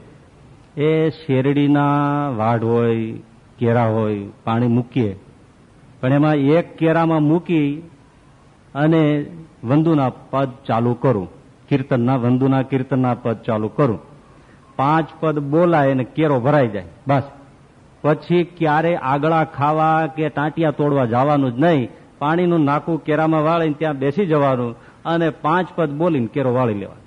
એ શેરડીના વાઢ હોય, કેરા હોય, પાણી મૂકીએ. પણ એમાં એક કેરામાં મૂકી અને વંદુના પદ ચાલુ કરું. કીર્તનના, વંદુના કીર્તનના પદ ચાલુ કરું. પાંચ પદ બોલાય અને કેરો ભરાઈ જાય. બસ. પછી ક્યારે આગળા ખાવા કે ટાંટિયા તોડવા જવાનું જ નહીં. પાણીનું નાકું કેરામાં વાળીને ત્યાં બેસી જવાનું અને પાંચ પદ બોલીને કેરો વાળી લેવાનો.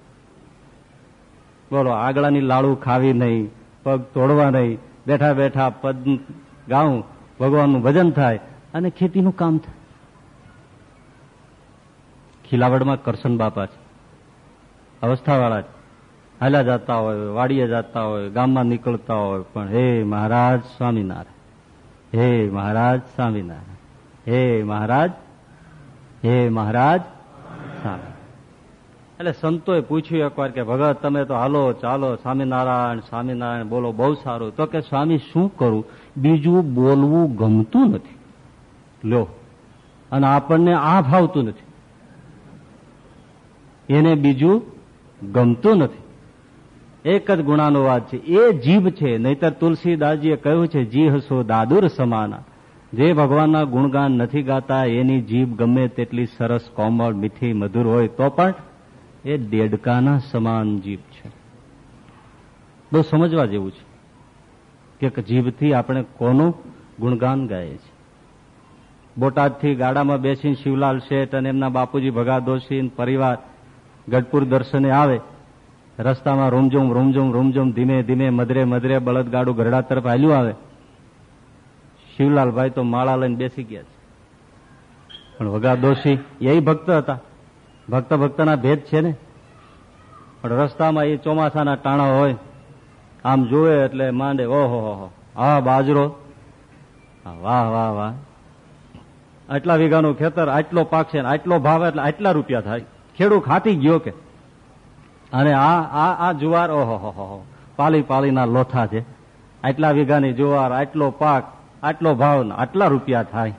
બોલો, આગળની લાડુ ખાવી નહીં, પગ તોડવા નહીં, બેઠા બેઠા પદ ગાઉં, ભગવાનનું ભજન થાય અને ખેતીનું કામ થાય. ખીલાવડમાં કરશન બાપા છે. અવસ્થાવાળા છે. હાલ્યા જતા હોય, વાડીએ જતા હોય, ગામમાં નીકળતા હોય, પણ હે મહારાજ સ્વામિનારાયણ, હે મહારાજ સ્વામિનારાયણ. હે મહારાજ હે મહારાજ. એટલે સંતોએ પૂછ્યું એકવાર કે, ભગત, તમે તો હાલો, ચાલો, સ્વામિનારાયણ સ્વામિનારાયણ, બોલો, બહુ સારું. તો કે, સ્વામી, શું કરું? બીજું બોલવું ગમતું નથી. લો અને આપણને આ ભાવતું નથી. એને બીજું ગમતું નથી. એક જ ગુણાનો વાત છે. એ જીભ છે. નહીતર તુલસીદાસજીએ કહ્યું છે જી સો દાદુર સમાના. જે ભગવાનના ગુણગાન નથી ગાતા, એની જીભ ગમે તેટલી સરસ, કોમળ, મીઠી, મધુર હોય, તો પણ એ દેડકાના સમાન જીભ છે. બહુ સમજવા જેવું છે કે જીભથી આપણે કોનું ગુણગાન ગાઈએ છીએ. બોટાદથી ગાડામાં બેસીને શિવલાલ શેઠ અને એમના બાપુજી ભગા દોશી પરિવાર ગઢપુર દર્શને આવે, રસ્તામાં રૂમઝુમ રૂમઝુમ રૂમઝુમ, ધીમે ધીમે, મધરે મધરે બળદગાડું ગરડા તરફ હાલ્યું આવે શિવલાલભાઈ તો માળા લઈને બેસી ગયા છે. પણ વગા દોશી એ ભક્ત હતા. ભક્ત ભક્તના ભેદ છે ને? પણ રસ્તામાં એ ચોમાસાના ટાણા હોય, આમ જોવે એટલે માંડે, ઓહો, હો આ બાજરો. વાહ વાહ વાહ. આટલા વીઘાનું ખેતર, આટલો પાક છે આટલો ભાવ એટલે આટલા રૂપિયા થાય. ખેડૂત ખાતી ગયો કે? અને આ આ આ જુવાર, ઓહો હો. પાલી, પાલીના લોથા છે. આટલા વીઘાની જુવાર, આટલો પાક. આટલો ભાવ આટલા રૂપિયા થાય.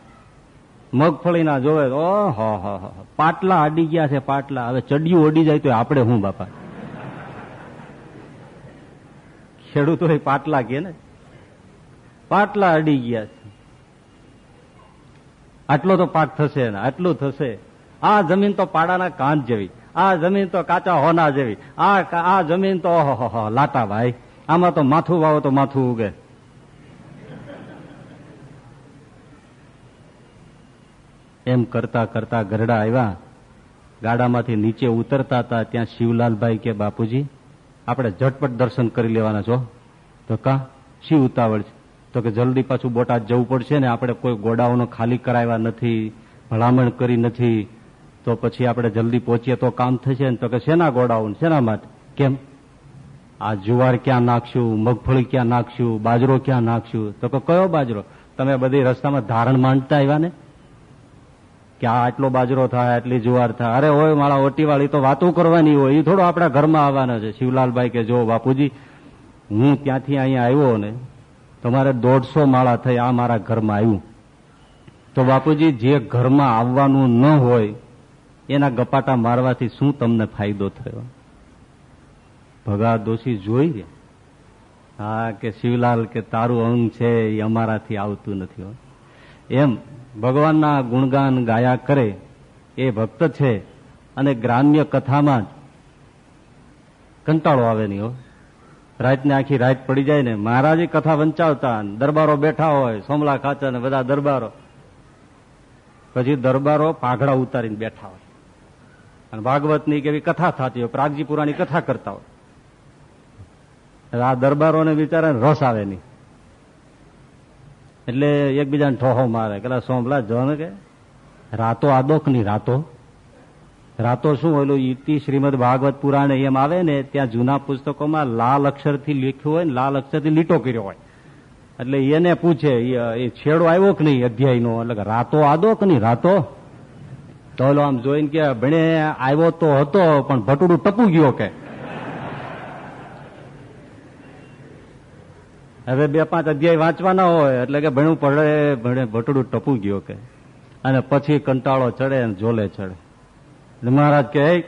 મગફળીના જોવે ઓહો હો પાટલા અડી ગયા છે, પાટલા. હવે ચડિયું અડી જાય તો આપણે હું બાપા? ખેડૂતો પાટલા કે ને? પાટલા અડી ગયા છે. આટલો તો પાક થશે આટલું થશે. આ જમીન તો પાડાના કાંત જેવી. આ જમીન તો કાચા હોના જેવી. આ આ જમીન તો ઓહો લાટા ભાઈ. આમાં તો માથું વાવો તો માથું ઉગે. એમ કરતા કરતા ગરડા આવ્યા. ગાડામાંથી નીચે ઉતરતા હતા ત્યાં શિવલાલભાઈ કે, બાપુજી, આપણે ઝટપટ દર્શન કરી લેવાના છો. તો કા? શી ઉતાવળ છે? તો કે જલ્દી પાછું બોટાદ જવું પડશે ને આપણે કોઈ ગોડાઓનો ખાલી કરાવ્યા નથી, ભલામણ કરી નથી, તો પછી આપણે જલ્દી પહોંચીએ તો કામ થશે ને? તો કે શેના ગોડાઓ શેના માટે? કેમ? આ જુવાર ક્યાં નાખશું? મગફળી ક્યાં નાખશું? બાજરો ક્યાં નાખશું? તો કે કયો બાજરો? તમે બધી રસ્તામાં ધારણ માંડતા આવ્યા ને? કે આ આટલો બાજરો થાય, આટલી જુવાર થાય. અરે હોય મારા ઓટીવાળી તો વાતો કરવાની હોય. એ થોડો આપણા ઘરમાં આવવાના છે. શિવલાલભાઈ કે જો, બાપુજી, હું ત્યાંથી અહીંયા આવ્યો ને? તમારે દોઢસો માળા થઈ આ મારા ઘરમાં આવ્યું. તો બાપુજી, જે ઘરમાં આવવાનું ન હોય, એના ગપાટા મારવાથી શું તમને ફાયદો થયો? ભગા દોષી જોઈ હા, કે શિવલાલ કે તારું અંગ છે, એ અમારાથી આવતું નથી એમ ભગવાનના ગુણગાન ગાયા કરે એ ભક્ત છે અને ગ્રામ્ય કથામાં જ કંટાળો આવે નહીં હો. રાતને આખી રાત પડી જાય ને મહારાજે કથા વંચાવતા દરબારો બેઠા હોય, સોમલા ખાચર ને બધા દરબારો. પછી દરબારો પાઘડા ઉતારીને બેઠા હોય. અને ભાગવતની કેવી કથા થતી હોય, પ્રાગજી પુરાની કથા કરતા હોય. આ દરબારોને બિચારા રસ આવે નહીં. એટલે એકબીજાને ઠોહો મારે. કે સોંભલા જો ને કે? રાતો આદોકની રાતો. રાતો શું ઓલું ઈતિ શ્રીમદ ભાગવત પુરાણ એમ આવે ને, ત્યાં જૂના પુસ્તકોમાં લાલ અક્ષરથી લખ્યું હોય ને, લાલ અક્ષરથી લીટો કર્યો હોય. એટલે એને પૂછે, એ છેડો આવ્યો કે નહીં અધ્યાયનો? એટલે રાતો આદો કે નહીં રાતો. તો ઓલો આમ જોઈને કે, ભણે, આવ્યો તો હતો, પણ ભટુડું ટપુ ગયો કે? હવે બે પાંચ અધ્યાય વાંચવાના હોય, એટલે કે ભણવું પડે, ભણે, ભટડું ટપુ ગયો કે. અને પછી કંટાળો ચડે અને જોલે ચડે. મહારાજ કે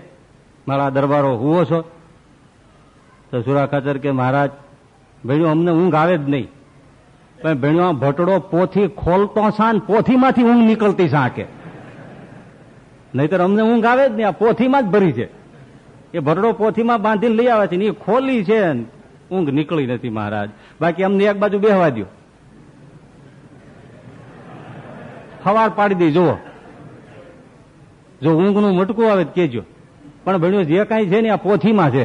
મારા દરબારો, હુવો છો? તો સુરાખાચર કે, મહારાજ, ભણ્યું અમને ઊંઘ આવે જ નહીં. પણ ભણ્યો ભટડો પોથી ખોલતો સાન પોથીમાંથી ઊંઘ નીકળતી સાંકે નહીતર અમને ઊંઘ આવે જ નહીં, આ પોથીમાં જ ભરી છે. એ ભટડો પોથીમાં બાંધીને લઈ આવે છે ને એ ખોલી છે ઊંઘ નીકળી નથી મહારાજ. બાકી અમને એક બાજુ બેહવા દો હવાર પાડી દઈ જુઓ. જો ઊંઘનું મટકું આવે તો કેજો પણ ભણ્યું જે કાંઈ છે ને આ પોથીમાં છે.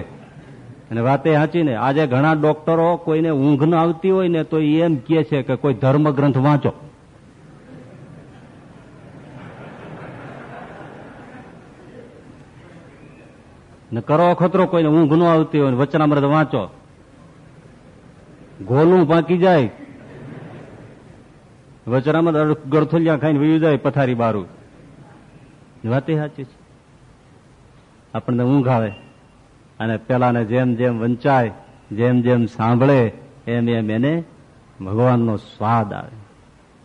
અને વાતે સાચી ને આજે ઘણા ડોક્ટરો કોઈને ઊંઘ ન આવતી હોય ને તો એમ કે છે કે કોઈ ધર્મ ગ્રંથ વાંચો. ને કરો અખતરો કોઈને ઊંઘ ન આવતી હોય વચનામૃત વાંચો. ગોલું પાકી જાય. વચરામાં ગળથોલિયા ખાઈને વયું જાય પથારી બારું. વાતે સાચી છે. આપણને ઊંઘ આવે અને પેલાને જેમ જેમ વંચાય, જેમ જેમ સાંભળે, એમ એમ એને ભગવાનનો સ્વાદ આવે.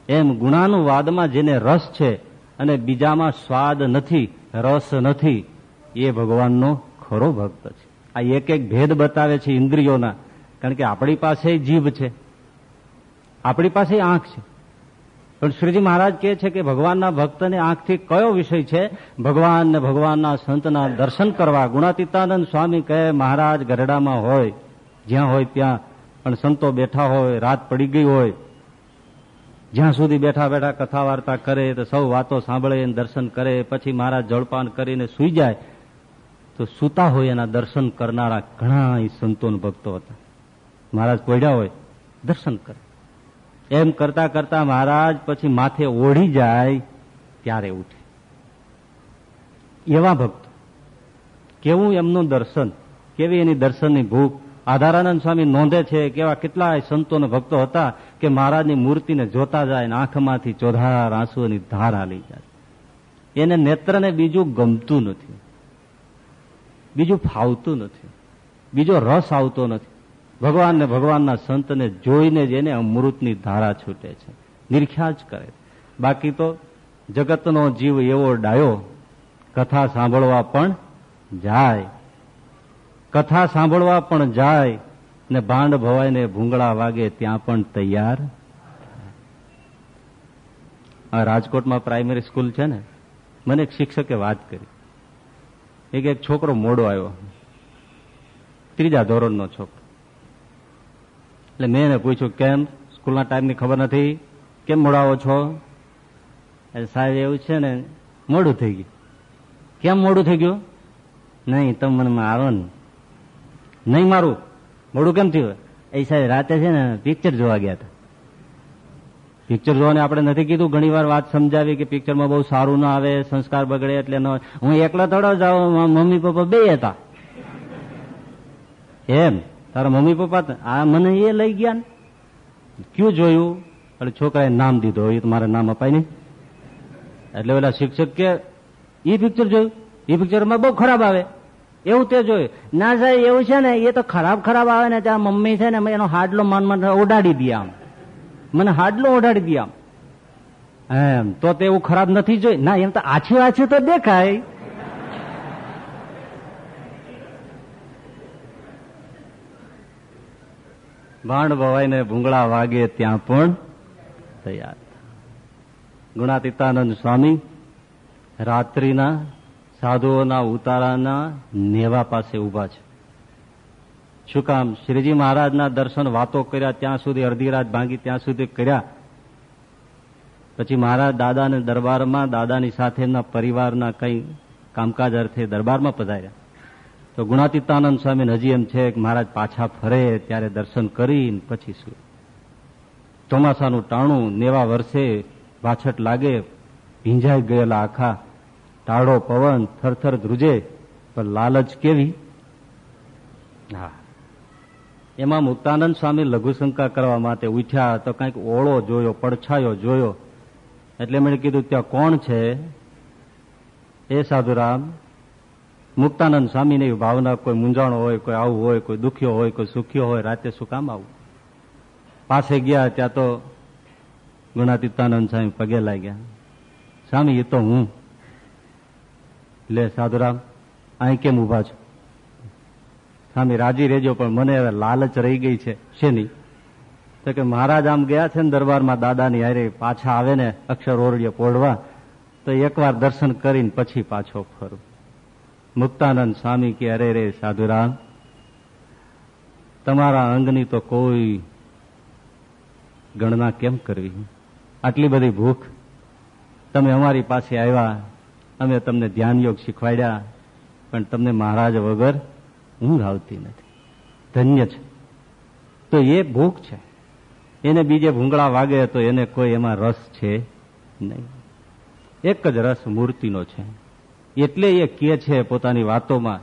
એમ ગુણાનું વાદમાં જેને રસ છે અને બીજામાં સ્વાદ નથી, રસ નથી, એ ભગવાનનો ખરો ભક્ત છે. આ એક એક ભેદ બતાવે છે ઇન્દ્રિયોના. કારણ કે આપણી પાસે જીભ છે. આપણી પાસે આંખ છે. પણ શ્રીજી મહારાજ કહે છે કે ભગવાનના ભક્તને આંખથી કયો વિષય છે? ભગવાન ને ભગવાનના સંતના દર્શન કરવા. ગુણાતીતાનંદ સ્વામી કહે, મહારાજ ગરડામાં હોય, જ્યાં હોય ત્યાં. પણ સંતો બેઠા હોય, રાત પડી ગઈ હોય. જ્યાં સુધી બેઠા બેઠા કથા વાર્તા કરે, તો સૌ વાતો સાંભળે દર્શન કરે. પછી મહારાજ જળપાન કરીને સુઈ જાય. તો સૂતા હોય એના દર્શન કરનારા ઘણા સંતો ભક્તો હતા. મહારાજ પોડ્યા હોય, દર્શન કરે. એમ કરતા કરતા મહારાજ પછી માથે ઓઢી જાય, ત્યારે ઉઠે. એવા ભક્તો. કેવું એમનું દર્શન? કેવી એની દર્શનની ભૂખ? આધારાનંદ સ્વામી નોંધે છે કે એવા કેટલાય સંતોને ભક્તો હતા કે મહારાજની મૂર્તિને જોતા જાય આંખમાંથી ચોધાર આંસુઓની ધાર હાલી જાય. એને નેત્રને બીજું ગમતું નથી. બીજું ફાવતું નથી. બીજો રસ આવતો નથી. ભગવાન ને ભગવાનના સંતને જોઈને જ એને અમૃતની ધારા છૂટે છે. નિરખ્યા જ કરે. બાકી તો જગતનો જીવ એવો ડાયો, કથા સાંભળવા પણ જાય. કથા સાંભળવા પણ જાય ને ભાંડ ભવાઈને ભૂંગળા વાગે ત્યાં પણ તૈયાર. આ રાજકોટમાં પ્રાઇમરી સ્કૂલ છે ને, મને એક શિક્ષકે વાત કરી. એક એક છોકરો મોડો આવ્યો. ત્રીજા ધોરણનો છોકરો. એટલે મેં એને પૂછ્યું, કેમ? સ્કૂલના ટાઈમની ખબર નથી? કેમ મોડાવો છો? એટલે સાહેબ એવું છે ને, મોડું થઈ ગયું. કેમ મોડું થઈ ગયું? નહીં, તમે મને આવો ને. નહીં મારું? મોડું કેમ થયું? એ સાહેબ રાતે છે ને પિક્ચર જોવા ગયા હતા. પિક્ચર જોવાને આપણે નથી કીધું ઘણી વાર વાત સમજાવી કે પિક્ચરમાં બહુ સારું ના આવે, સંસ્કાર બગડે એટલે ન હું એકલા થોડો જાઉં, મમ્મી પપ્પા બે હતા. એમ. તારા મમ્મી પપ્પા આ મને એ લઈ ગયા ને ક્યું જોયું? એટલે છોકરાએ નામ દીધો, એ તો મારે નામ અપાય નહીં. એટલે પેલા શિક્ષક કે એ પિક્ચર જોયું? એ પિક્ચરમાં બહુ ખરાબ આવે. એવું તે જોયું. ના સાહેબ, એવું છે ને, એ તો ખરાબ ખરાબ આવે ને, ત્યાં મમ્મી છે ને, એનો હાડલો મન મન ઓડાડી દે આમ. મને હાડલો ઓઢાડી દે આમ. એમ, તો તે એવું ખરાબ નથી જોઈ ના, એમ તો આછું આછું તો દેખાય. ભાંડ ભવાઈને ભૂંગળા વાગે ત્યાં પણ તૈયાર. ગુણાતીતાનંદ સ્વામી રાત્રિના સાધુઓના ઉતારાના નેવા પાસે ઊભા છે. શું કામ? શ્રીજી મહારાજના દર્શન વાતો કર્યા ત્યાં સુધી, અડધી રાત ભાંગી ત્યાં સુધી કર્યા? પછી મહારાજ દાદાને દરબારમાં, દાદાની સાથે એમના પરિવારના કંઈ કામકાજ અર્થે દરબારમાં પધાર્યા. તો ગુણાતીતાનંદ સ્વામી હજી એમ છે કે મહારાજ પાછા ફરે ત્યારે દર્શન કરી પછી શું ચોમાસાનું ટાણું નેવા વર્ષે વાછટ લાગે, ભીંજાઈ ગયેલા આખા, ટાળો પવન થરથર ધ્રુજે, પણ લાલચ કેવી? હા. એમાં મુક્તાનંદ સ્વામી લઘુશંકા કરવા માટે ઉઠ્યા તો કંઈક ઓળો જોયો, પડછાયો જોયો. એટલે મેં કીધું, ત્યાં કોણ છે? એ સાધુરામ. મુક્તાનંદ સ્વામીની ભાવના કોઈ મૂંઝાણો હોય, કોઈ આવું હોય, કોઈ દુખ્યો હોય, કોઈ સુખ્યો હોય, રાતે શું કામ આવું? પાસે ગયા ત્યાં તો ગુણાતીતાનંદ સ્વામી પગે લાગ્યા. સ્વામી, એ તો હું. લે, સાધુરામ, અહીં કેમ ઊભા છો? સ્વામી, રાજી રહેજો, પણ મને હવે લાલચ રહી ગઈ છે, શેની? તો કે મહારાજ આમ ગયા છે ને દરબારમાં, દાદાની હારે પાછા આવે ને અક્ષર ઓરડીએ પોડવા તો એકવાર દર્શન કરીને પછી પાછો ફરું. મુક્તાનંદ સ્વામી કે અરે રે સાધુરામ, તમારા અંગની તો કોઈ ગણના કેમ કરવી? આટલી બધી ભૂખ. તમે અમારી પાસે આવ્યા, અમે તમને ધ્યાન યોગ શીખવાડ્યા, પણ તમને મહારાજ વગર ઊંઘ આવતી નથી. ધન્ય છે. તો એ ભૂખ છે. એને બીજે ભૂંગળા વાગે તો એને કોઈ એમાં રસ છે નહીં. એક જ રસ મૂર્તિનો છે. એટલે એ કે છે પોતાની વાતોમાં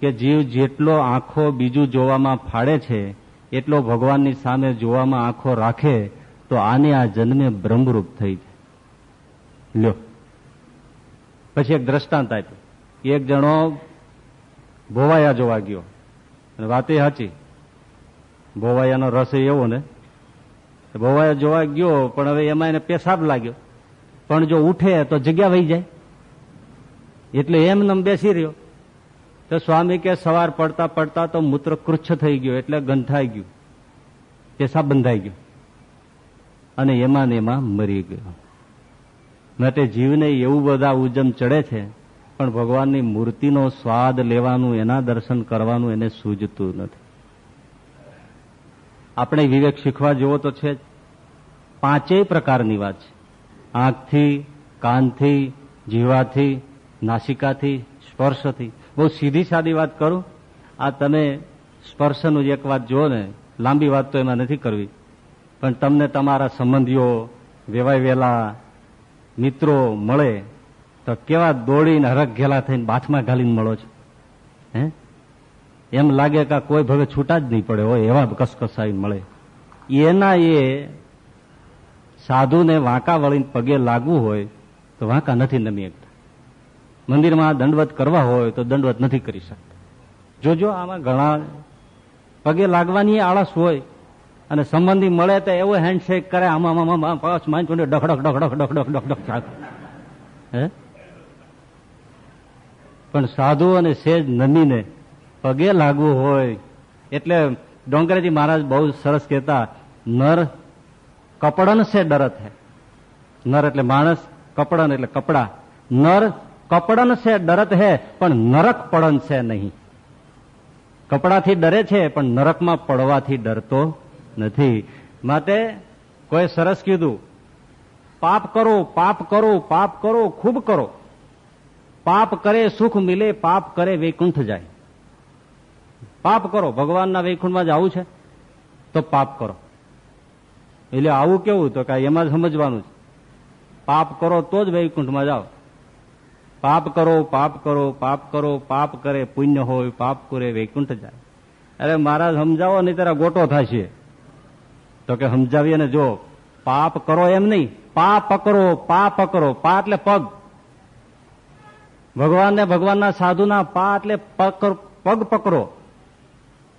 કે જીવ જેટલો આંખો બીજું જોવામાં ફાડે છે, એટલો ભગવાનની સામે જોવામાં આંખો રાખે, તો આને આ જન્મે બ્રહ્મરૂપ થઈ જાય લ્યો. પછી એક દ્રષ્ટાંત આપ્યું. એક જણો ભોવાયા જોવા ગયો. અને વાતે સાચી. ભોવાયાનો રસ એવો ને, ભોવાયા જોવા ગયો, પણ હવે એમાં એને પેશાબ લાગ્યો. પણ જો ઉઠે તો જગ્યા વહી જાય. એટલે એમ નમ બેસી રહ્યો. તો સ્વામી કે સવાર પડતા પડતા તો મૂત્ર કૃચ્છ થઈ ગયો, એટલે ગંધાઈ ગયું. પેશાબ બંધાઈ ગયો. અને એમાં ને એમાં મરી ગયો. માટે જીવને એવું બધા ઉજમ ચડે છે, પણ ભગવાનની મૂર્તિનો સ્વાદ લેવાનું, એના દર્શન કરવાનું એને સૂજતું નથી. આપણે વિવેક શીખવા જેવો તો છે પાંચેય પ્રકારની વાત છે. આંખથી, કાનથી, જીવાથી નાસિકાથી, સ્પર્શથી. બહુ સીધી સાદી વાત કરું? આ તમે સ્પર્શનું એક વાત જુઓ ને, લાંબી વાત તો એમાં નથી કરવી. પણ તમને તમારા સંબંધીઓ, વેવાય વેલા, મિત્રો મળે, તો કેવા દોડીને હરક ઘેલા થઈને બાથમાં ઘાલીને મળો છો? હે? એમ લાગે કે કોઈ ભવે છૂટા જ નહીં પડે હોય, એવા કસકસાઈ મળે. એના એ સાધુને વાંકા વળીને પગે લાગવું હોય, તો વાંકા નથી નમી શકતા. મંદિરમાં દંડવત કરવા હોય તો દંડવત નથી કરી શકતા. જોજો આમાં ઘણા પગે લાગવાની આળસ હોય અને સંબંધી મળે તો એવો હેન્ડશેક કરે, આમાં આમાં પાસ માંડ ડખડક ડખડક ડખડક ડખડક હે? પણ સાધુ અને સેજ નમીને પગે લાગવું હોય, એટલે ડોંગરેજી મહારાજ બહુ સરસ કહેતા, નર કપડન સે ડરત હે. નર એટલે માણસ, કપડન એટલે કપડા. નર કપડન છે, ડરત હે, પણ નરક પડન છે નહીં. કપડાથી ડરે છે, પણ નરકમાં પડવાથી ડરતો નથી. માટે કોઈ સરસ કીધું, પાપ કરો પાપ કરો પાપ કરો, ખૂબ કરો. પાપ કરે, સુખ મિલે, પાપ કરે, વૈકુંઠ જાય. પાપ કરો, ભગવાનના વૈકુંઠમાં જ આવું છે? તો પાપ કરો. એટલે આવું કેવું? તો કાંઈ એમાં સમજવાનું છે. પાપ કરો, તો જ વૈકુંઠમાં જાઓ. પાપ કરો પાપ કરો પાપ કરો, પાપ કરે, પુણ્ય હોય, પાપ કરે, વૈકુંઠ જાય. અરે મહારાજ, સમજાવો, નહીં તારા ગોટો થશે. તો કે સમજાવીએ ને જો, પાપ કરો એમ નહીં. પા પકડો પા પકડો પા એટલે પગ. ભગવાનને ભગવાનના સાધુના પા એટલે પગ પકડો.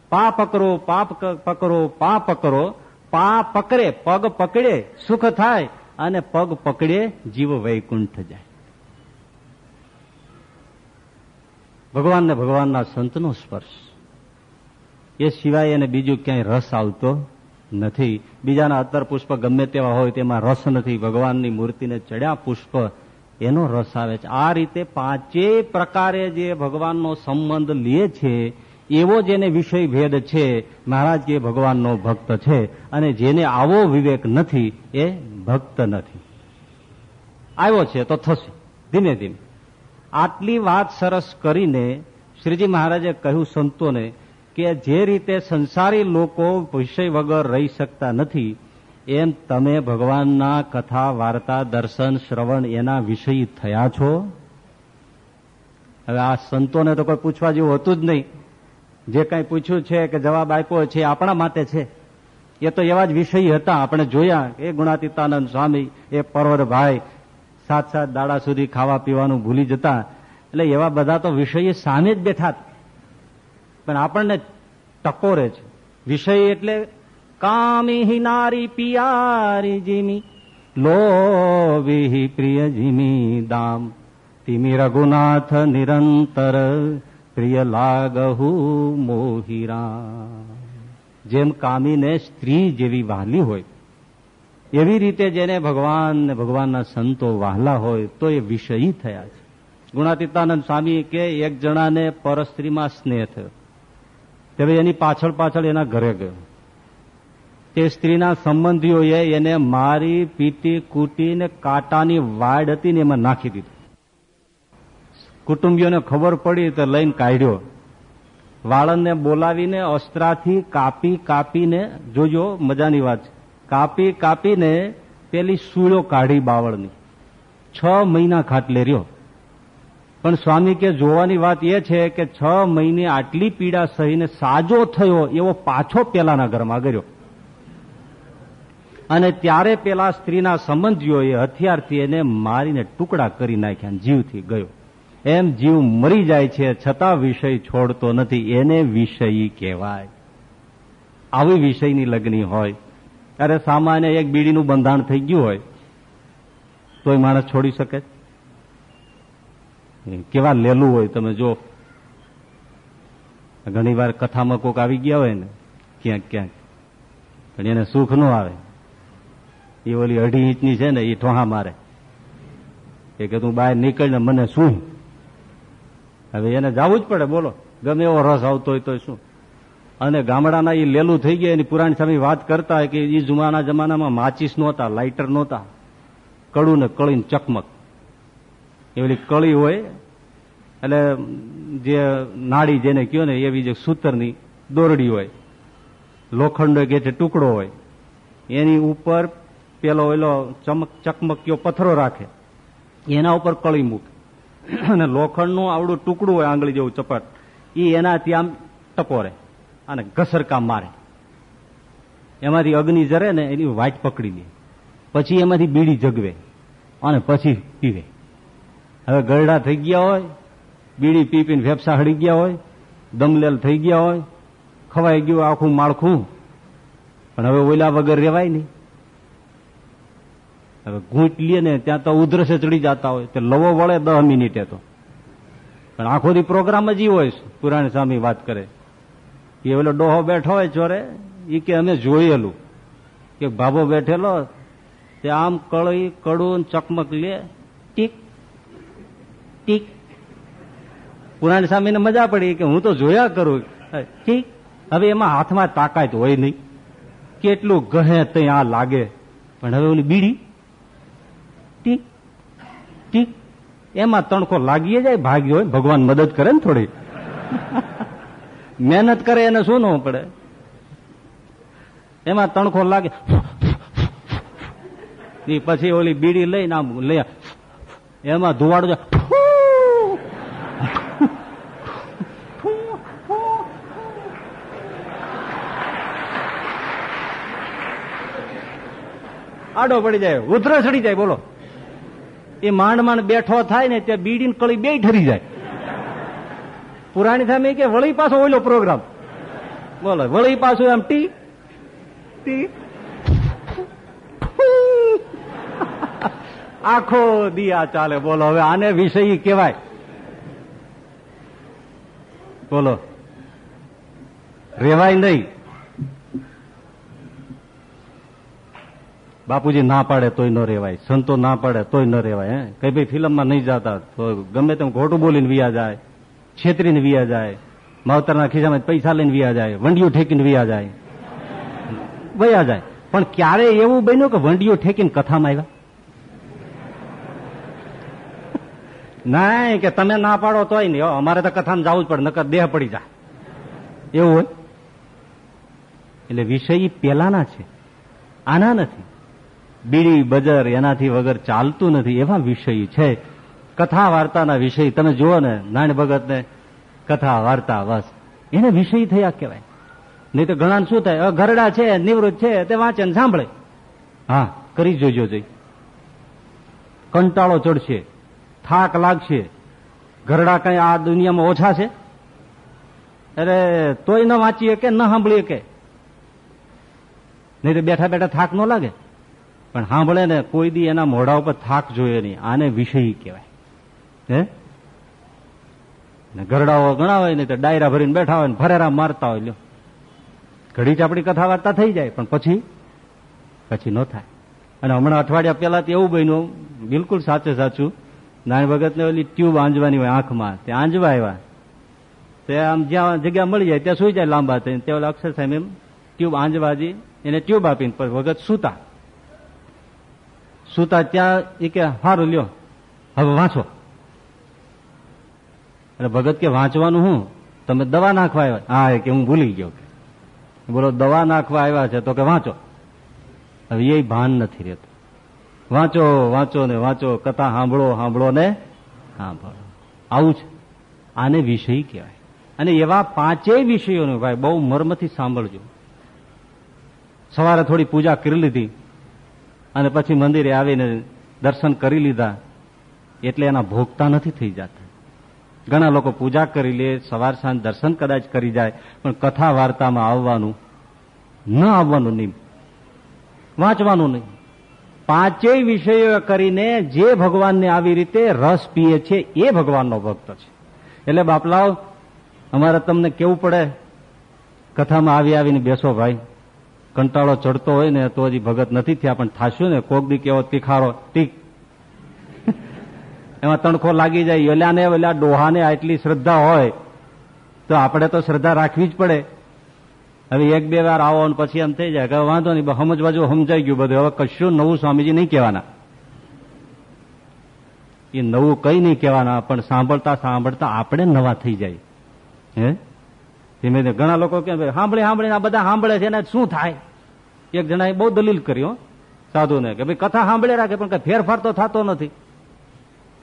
પા પકડો, પાપ પકડો, પા પકડો. પા પકડે, પગ પકડે, સુખ થાય, અને પગ પકડે, જીવ વૈકુંઠ જાય. ભગવાનને ભગવાનના સંતનો સ્પર્શ. એ સિવાય એને બીજું ક્યાંય રસ આવતો નથી. બીજાના અત્તર પુષ્પ ગમે તેવા હોય તેમાં રસ નથી. ભગવાનની મૂર્તિને ચડ્યા પુષ્પ એનો રસ આવે છે. આ રીતે પાંચેય પ્રકારે જે ભગવાનનો સંબંધ લે છે, એવો જેને વિષય ભેદ છે. મહારાજ કે ભગવાનનો ભક્ત છે અને જેને આવો વિવેક નથી, એ ભક્ત નથી. આવ્યો છે તો થશે. ધીમે ધીમે. આટલી વાત સરસ કરીને શ્રીજી મહારાજે કહ્યું સંતોને કે જે રીતે સંસારી લોકો વિષય વગર રહી શકતા નથી, એમ તમે ભગવાનના કથા, વાર્તા, દર્શન, શ્રવણ એના વિષય થયા છો? હવે આ સંતોને તો કોઈ પૂછવા જેવું હતું જ નહીં. જે કંઈ પૂછ્યું છે કે જવાબ આપ્યો છે આપણા માટે છે. એ તો એવા જ વિષય હતા આપણે જોયા. એ ગુણાતીતાનંદ સ્વામી, એ પર્વતભાઈ સાત સાત દાડા સુધી ખાવા પીવાનું ભૂલી જતા, એટલે એવા બધા તો વિષય સામે જ બેઠા પણ આપણને ટકોરે છે. વિષય એટલે કામી નારી પિયારી જીમી લોભી પ્રિય જીમી દામ. તિમી રઘુનાથ નિરંતર પ્રિય લાગહુ મોહિરા જેમ કામીને સ્ત્રી જેવી વાલી હોય એવી રીતે જેને ભગવાન ભગવાનના સંતો વહાલા હોય, તો એ વિષયી થયા છે. ગુણાતીતાનંદ સ્વામી કે એક જણાને પરસ્ત્રીમાં સ્નેહ થયો. ત્યારે એની પાછળ પાછળ એના ઘરે ગયો. તે સ્ત્રીના સંબંધીઓએ એને મારી, પીટી, કૂટી ને કાંટાની વાડ હતી ને એમાં નાખી દીધું. કુટુંબીઓને ખબર પડી તો લઈને કાઢ્યો. વાળંદને બોલાવીને અસ્ત્રાથી કાપી કાપીને, જોજો, મજાની વાત છે. કાપી કાપીને પેલી સૂળો કાઢી બાવળની. છ મહિના ખાટલે રહ્યો. પણ સ્વામી કે જોવાની વાત એ છે કે છ મહિને આટલી પીડા સહીને સાજો થયો એવો પાછો પેલાના ઘરમાં ગયો. અને ત્યારે પેલા સ્ત્રીના સંબંધીઓએ હથિયારથી એને મારીને ટુકડા કરી નાખ્યા જીવથી ગયો. એમ જીવ મરી જાય છે, છતાં વિષય છોડતો નથી. એને વિષયી કહેવાય. આવી વિષયની લગ્ની હોય અરે સામાન્ય એક બીડીનું બંધાણ થઈ ગયું હોય, તોય માણસ છોડી શકે કેવા લેલું હોય તમે જો. ઘણી વાર કથામાં કોક આવી ગયા હોય ને, ક્યાંક ક્યાંક. પણ એને સુખ ન આવે. એ ઓલી અઢી ઇંચની છે ને, એ ઠોહા મારે. એ કે તું બહાર નીકળને મને શું? હવે એને જવું જ પડે, બોલો. ગમે એવો રસ આવતો હોય તો શું? અને ગામડાના એ લેલું થઈ ગયા, એની પુરાણી સામે વાત કરતા કે એ જુમાના જમાનામાં માચીસ નહોતા, લાઇટર નહોતા, કડું ને કળીને ચકમક. એ કળી હોય, એટલે જે નાળી જેને કયો ને, એવી જે સૂતરની દોરડી હોય, લોખંડ કે જે ટુકડો હોય, એની ઉપર પેલો એલો ચમક, ચકમકિયો પથ્થરો રાખે, એના ઉપર કળી મૂકે. અને લોખંડનું આવડું ટુકડું હોય આંગળી જેવું ચપટ એ એનાથી આમ ટકોરે. અને ઘસરકા મારે. એમાંથી અગ્નિ જરે ને એની વાટ પકડી લે. પછી એમાંથી બીડી જગવે અને પછી પીવે. હવે ગરડા થઈ ગયા હોય, બીડી પી પીને ફેફસા હળી ગયા હોય, દમલેલ થઈ ગયા હોય, ખવાઈ ગયું આખું માળખું. પણ હવે ઓલા વગર રેવાય નહીં. હવે ઘૂંટ લે ને ત્યાં તો ઉધરસે ચડી જતા હોય. તે લવો વળે દહ મિનિટે તો. પણ આખો પ્રોગ્રામ જ હોય પુરાણી સ્વામી વાત કરે. એ ઓલો ડોહો બેઠો હોય ચોરે એ કે અમે જોયેલું કે ભાભો બેઠેલો, તે આમ કળી કડું ચકમક લે, ટીક ટીક. પુરાણ સ્વામીને મજા પડી કે હું તો જોયા કરું. ઠીક હવે એમાં હાથમાં તાકાત હોય નહીં. કેટલું ગહે ત્યાં લાગે. પણ હવે ઓલી બીડી, ટીક ટીક. એમાં તણખો લાગીએ જાય, ભાગ્યો હોય, ભગવાન મદદ કરે ને થોડી. મહેનત કરે એને શું ન પડે? એમાં તણખો લાગે. એ પછી ઓલી બીડી લઈને આમ લઈ એમાં ધુવાડો આડો પડી જાય. ઉધરો ચડી જાય, બોલો. એ માંડ માંડ બેઠો થાય ને ત્યાં બીડીને કળી બે ઠરી જાય. પુરાણી સામે કે વળી પાછો ઓલો પ્રોગ્રામ બોલો વળી પાછું એમ ટી? ટી. આખો દિયા ચાલે. બોલો હવે આને વિષય કેવાય બોલો. રેવાય નહીં. બાપુજી ના પાડે તોય ન રેવાય. સંતો ના પાડે તોય ન રેવાય હે? કઈ ભાઈ ફિલ્મમાં નહીં જતા. તો ગમે તેમ ખોટું બોલીને વિયા જાય. છેતરીને વિયા જાય. માવતરના ખિસ્સામાં પૈસા લઈને વિયા જાય. વંડીઓ ઠેકીને વિયા જાય. વયા જાય. પણ ક્યારે એવું બન્યું કે વંડીઓ ઠેકીને કથામાં આવ્યા? ના કે તમે ના પાડો તોય નહીં. અમારે તો કથામાં જવું જ પડે, નકર દેહ પડી જાય. એવું હોય? એટલે વિષય પેલાના છે. આના નથી. બીડી, બજર, એનાથી વગર ચાલતું નથી. એવા વિષય છે. કથા વાર્તાના વિષય. તમે જુઓ ને નાણ ભગત ને કથા વાર્તા બસ. એને વિષય થયા કહેવાય. નહીં તો ઘણા શું થાય? ઘરડા છે, નિવૃત્ત છે, તે વાંચે સાંભળે. હા, કરી જોજો જઈ. કંટાળો ચડશે. થાક લાગશે. ઘરડા કઈ આ દુનિયામાં ઓછા છે? અરે, તોય ન વાંચીએ કે ન સાંભળીએ કે નહીં તો બેઠા બેઠા થાક ન લાગે. પણ સાંભળે ને કોઈ દી એના મોઢા ઉપર થાક જોઈએ નહીં. આને વિષય કહેવાય. હે? ગરડાઓ ગણા હોય ને તો ડાયરા ભરીને બેઠા હોય ને ફરેરા મારતા હોય, લ્યો. ઘડી જ આપણી કથા વાર્તા થઈ જાય, પણ પછી પછી ન થાય. અને હમણાં અઠવાડિયા પહેલા એવું બન્યું, બિલકુલ સાચે સાચું નાની ભગતને ઓલી ટ્યુબ આંજવાની હોય આંખમાં, તે આંજવા આવ્યા. તે આમ જ્યાં જગ્યા મળી જાય, ત્યાં સુઈ જાય લાંબા થઈને. તે ઓલા અક્ષર સાહેબ એમ ટ્યુબ આંજવાજી એને ટ્યુબ આપીને પછી ભગત સૂતા. સૂતા ત્યાં એ કે સારું લ્યો. હવે વાંચો. એટલે ભગત કે, વાંચવાનું હું? તમે દવા નાખવા આવ્યા હા કે હું ભૂલી ગયો બોલો, દવા નાખવા આવ્યા છે તો કે વાંચો. હવે એ ભાન નથી રહેતું. વાંચો વાંચો ને વાંચો, કથા સાંભળો સાંભળો ને સાંભળો. આવું છે. આને વિષય કહેવાય. અને એવા પાંચેય વિષયોનું ભાઈ બહુ મર્મથી સાંભળજો. સવારે થોડી પૂજા કરી લીધી અને પછી મંદિરે આવીને દર્શન કરી લીધા. એટલે એના ભોગતા નથી થઈ જતા. ઘણા લોકો પૂજા કરી લે, સવાર સાંજ દર્શન કદાચ કરી જાય, પણ કથા વાર્તામાં આવવાનું, ન આવવાનું નહીં. વાંચવાનું નહીં. પાંચેય વિષયો કરીને જે ભગવાનને આવી રીતે રસ પીએ છે, એ ભગવાનનો ભક્ત છે. એટલે બાપલાઓ, અમારે તમને કેવું પડે? કથામાં આવી આવીને બેસો ભાઈ. કંટાળો ચડતો હોય ને તો હજી ભગત નથી થયા, પણ થાશું ને કોક દી કેવો તીખારો ટીક એમાં તણખો લાગી જાય ઓલાને ઓલા ડોહાને આટલી શ્રદ્ધા હોય, તો આપણે તો શ્રદ્ધા રાખવી જ પડે. હવે એક બે વાર આવો અને પછી એમ થઈ જાય કે વાંધો નહીં સમજવા જો સમજાઈ ગયું બધું. હવે કશું નવું સ્વામીજી નહીં કહેવાના. એ નવું કઈ નહીં કહેવાના, પણ સાંભળતા સાંભળતા આપણે નવા થઈ જાય. હે? ધીમે ધીમે ઘણા લોકો કે સાંભળે સાંભળીને આ બધા સાંભળે છે, એને શું થાય? એક જણાએ બહુ દલીલ કર્યો સાધુને કે ભાઈ, કથા સાંભળે રાખે, પણ કઈ ફેરફાર તો થતો નથી.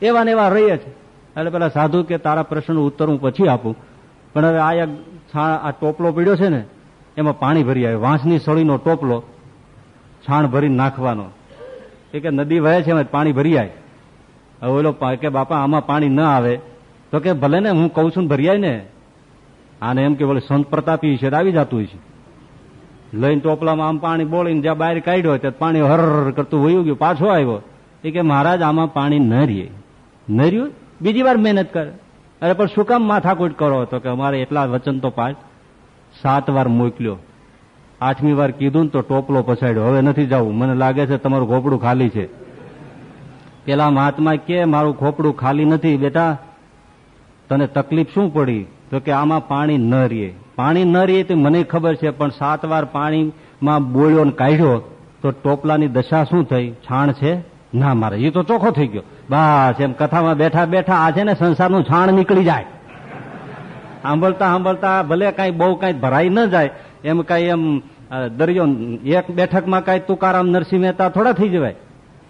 એવા ને એવા રહીએ છે એટલે પેલા સાધુ કે તારા પ્રશ્નનું ઉત્તર હું પછી આપું. પણ હવે આ એક આ ટોપલો પીડ્યો છે ને, એમાં પાણી ભરી આવે વાંસની સળીનો ટોપલો છાણ ભરી નાખવાનો. એ કે નદી વહે છે, એમાં પાણી ભરી આવે હવે ઓલો કે બાપા, આમાં પાણી ન આવે. તો કે ભલે ને, હું કઉ છું ભરી આવે ને. આને એમ કે બોલે સંત પ્રતાપી છે આવી જતું છે. લઈને ટોપલામાં આમ પાણી બોળીને જ્યાં બહાર કાઢ્યો ત્યાં પાણી હર કરતું વયું ગયું, પાછો આવ્યો. એ કે મહારાજ, આમાં પાણી ન રહીએ ન રહ્યું બીજી વાર મહેનત કરે. અરે, પણ શું કામ માથાકૂટ કરો તો કે અમારે એટલા વચન તો પાંચ સાત વાર મોકલ્યો. આઠમી વાર કીધું ને તો ટોપલો પછાડ્યો. હવે નથી જવું. મને લાગે છે તમારું ખોપડું ખાલી છે. પેલા મહાત્મા કે, મારું ખોપડું ખાલી નથી, બેટા. તને તકલીફ શું પડી? તો કે, આમાં પાણી ન રહીએ. પાણી ન રહીએ તો મને ખબર છે, પણ સાત વાર પાણીમાં બોળ્યો ને કાઢ્યો તો ટોપલાની દશા શું થઈ? છાણ છે? ના મારે. એ તો ચોખ્ખો થઈ ગયો. બસ, એમ કથામાં બેઠા બેઠા આ છે ને સંસારનું છાણ નીકળી જાય. સાંભળતા સાંભળતા ભલે કઈ બહુ કઈ ભરાઈ ન જાય, એમ કઈ એમ દરિયો એક બેઠકમાં કઈ તુકારામ, નરસિંહ મહેતા થોડા થઈ જવાય.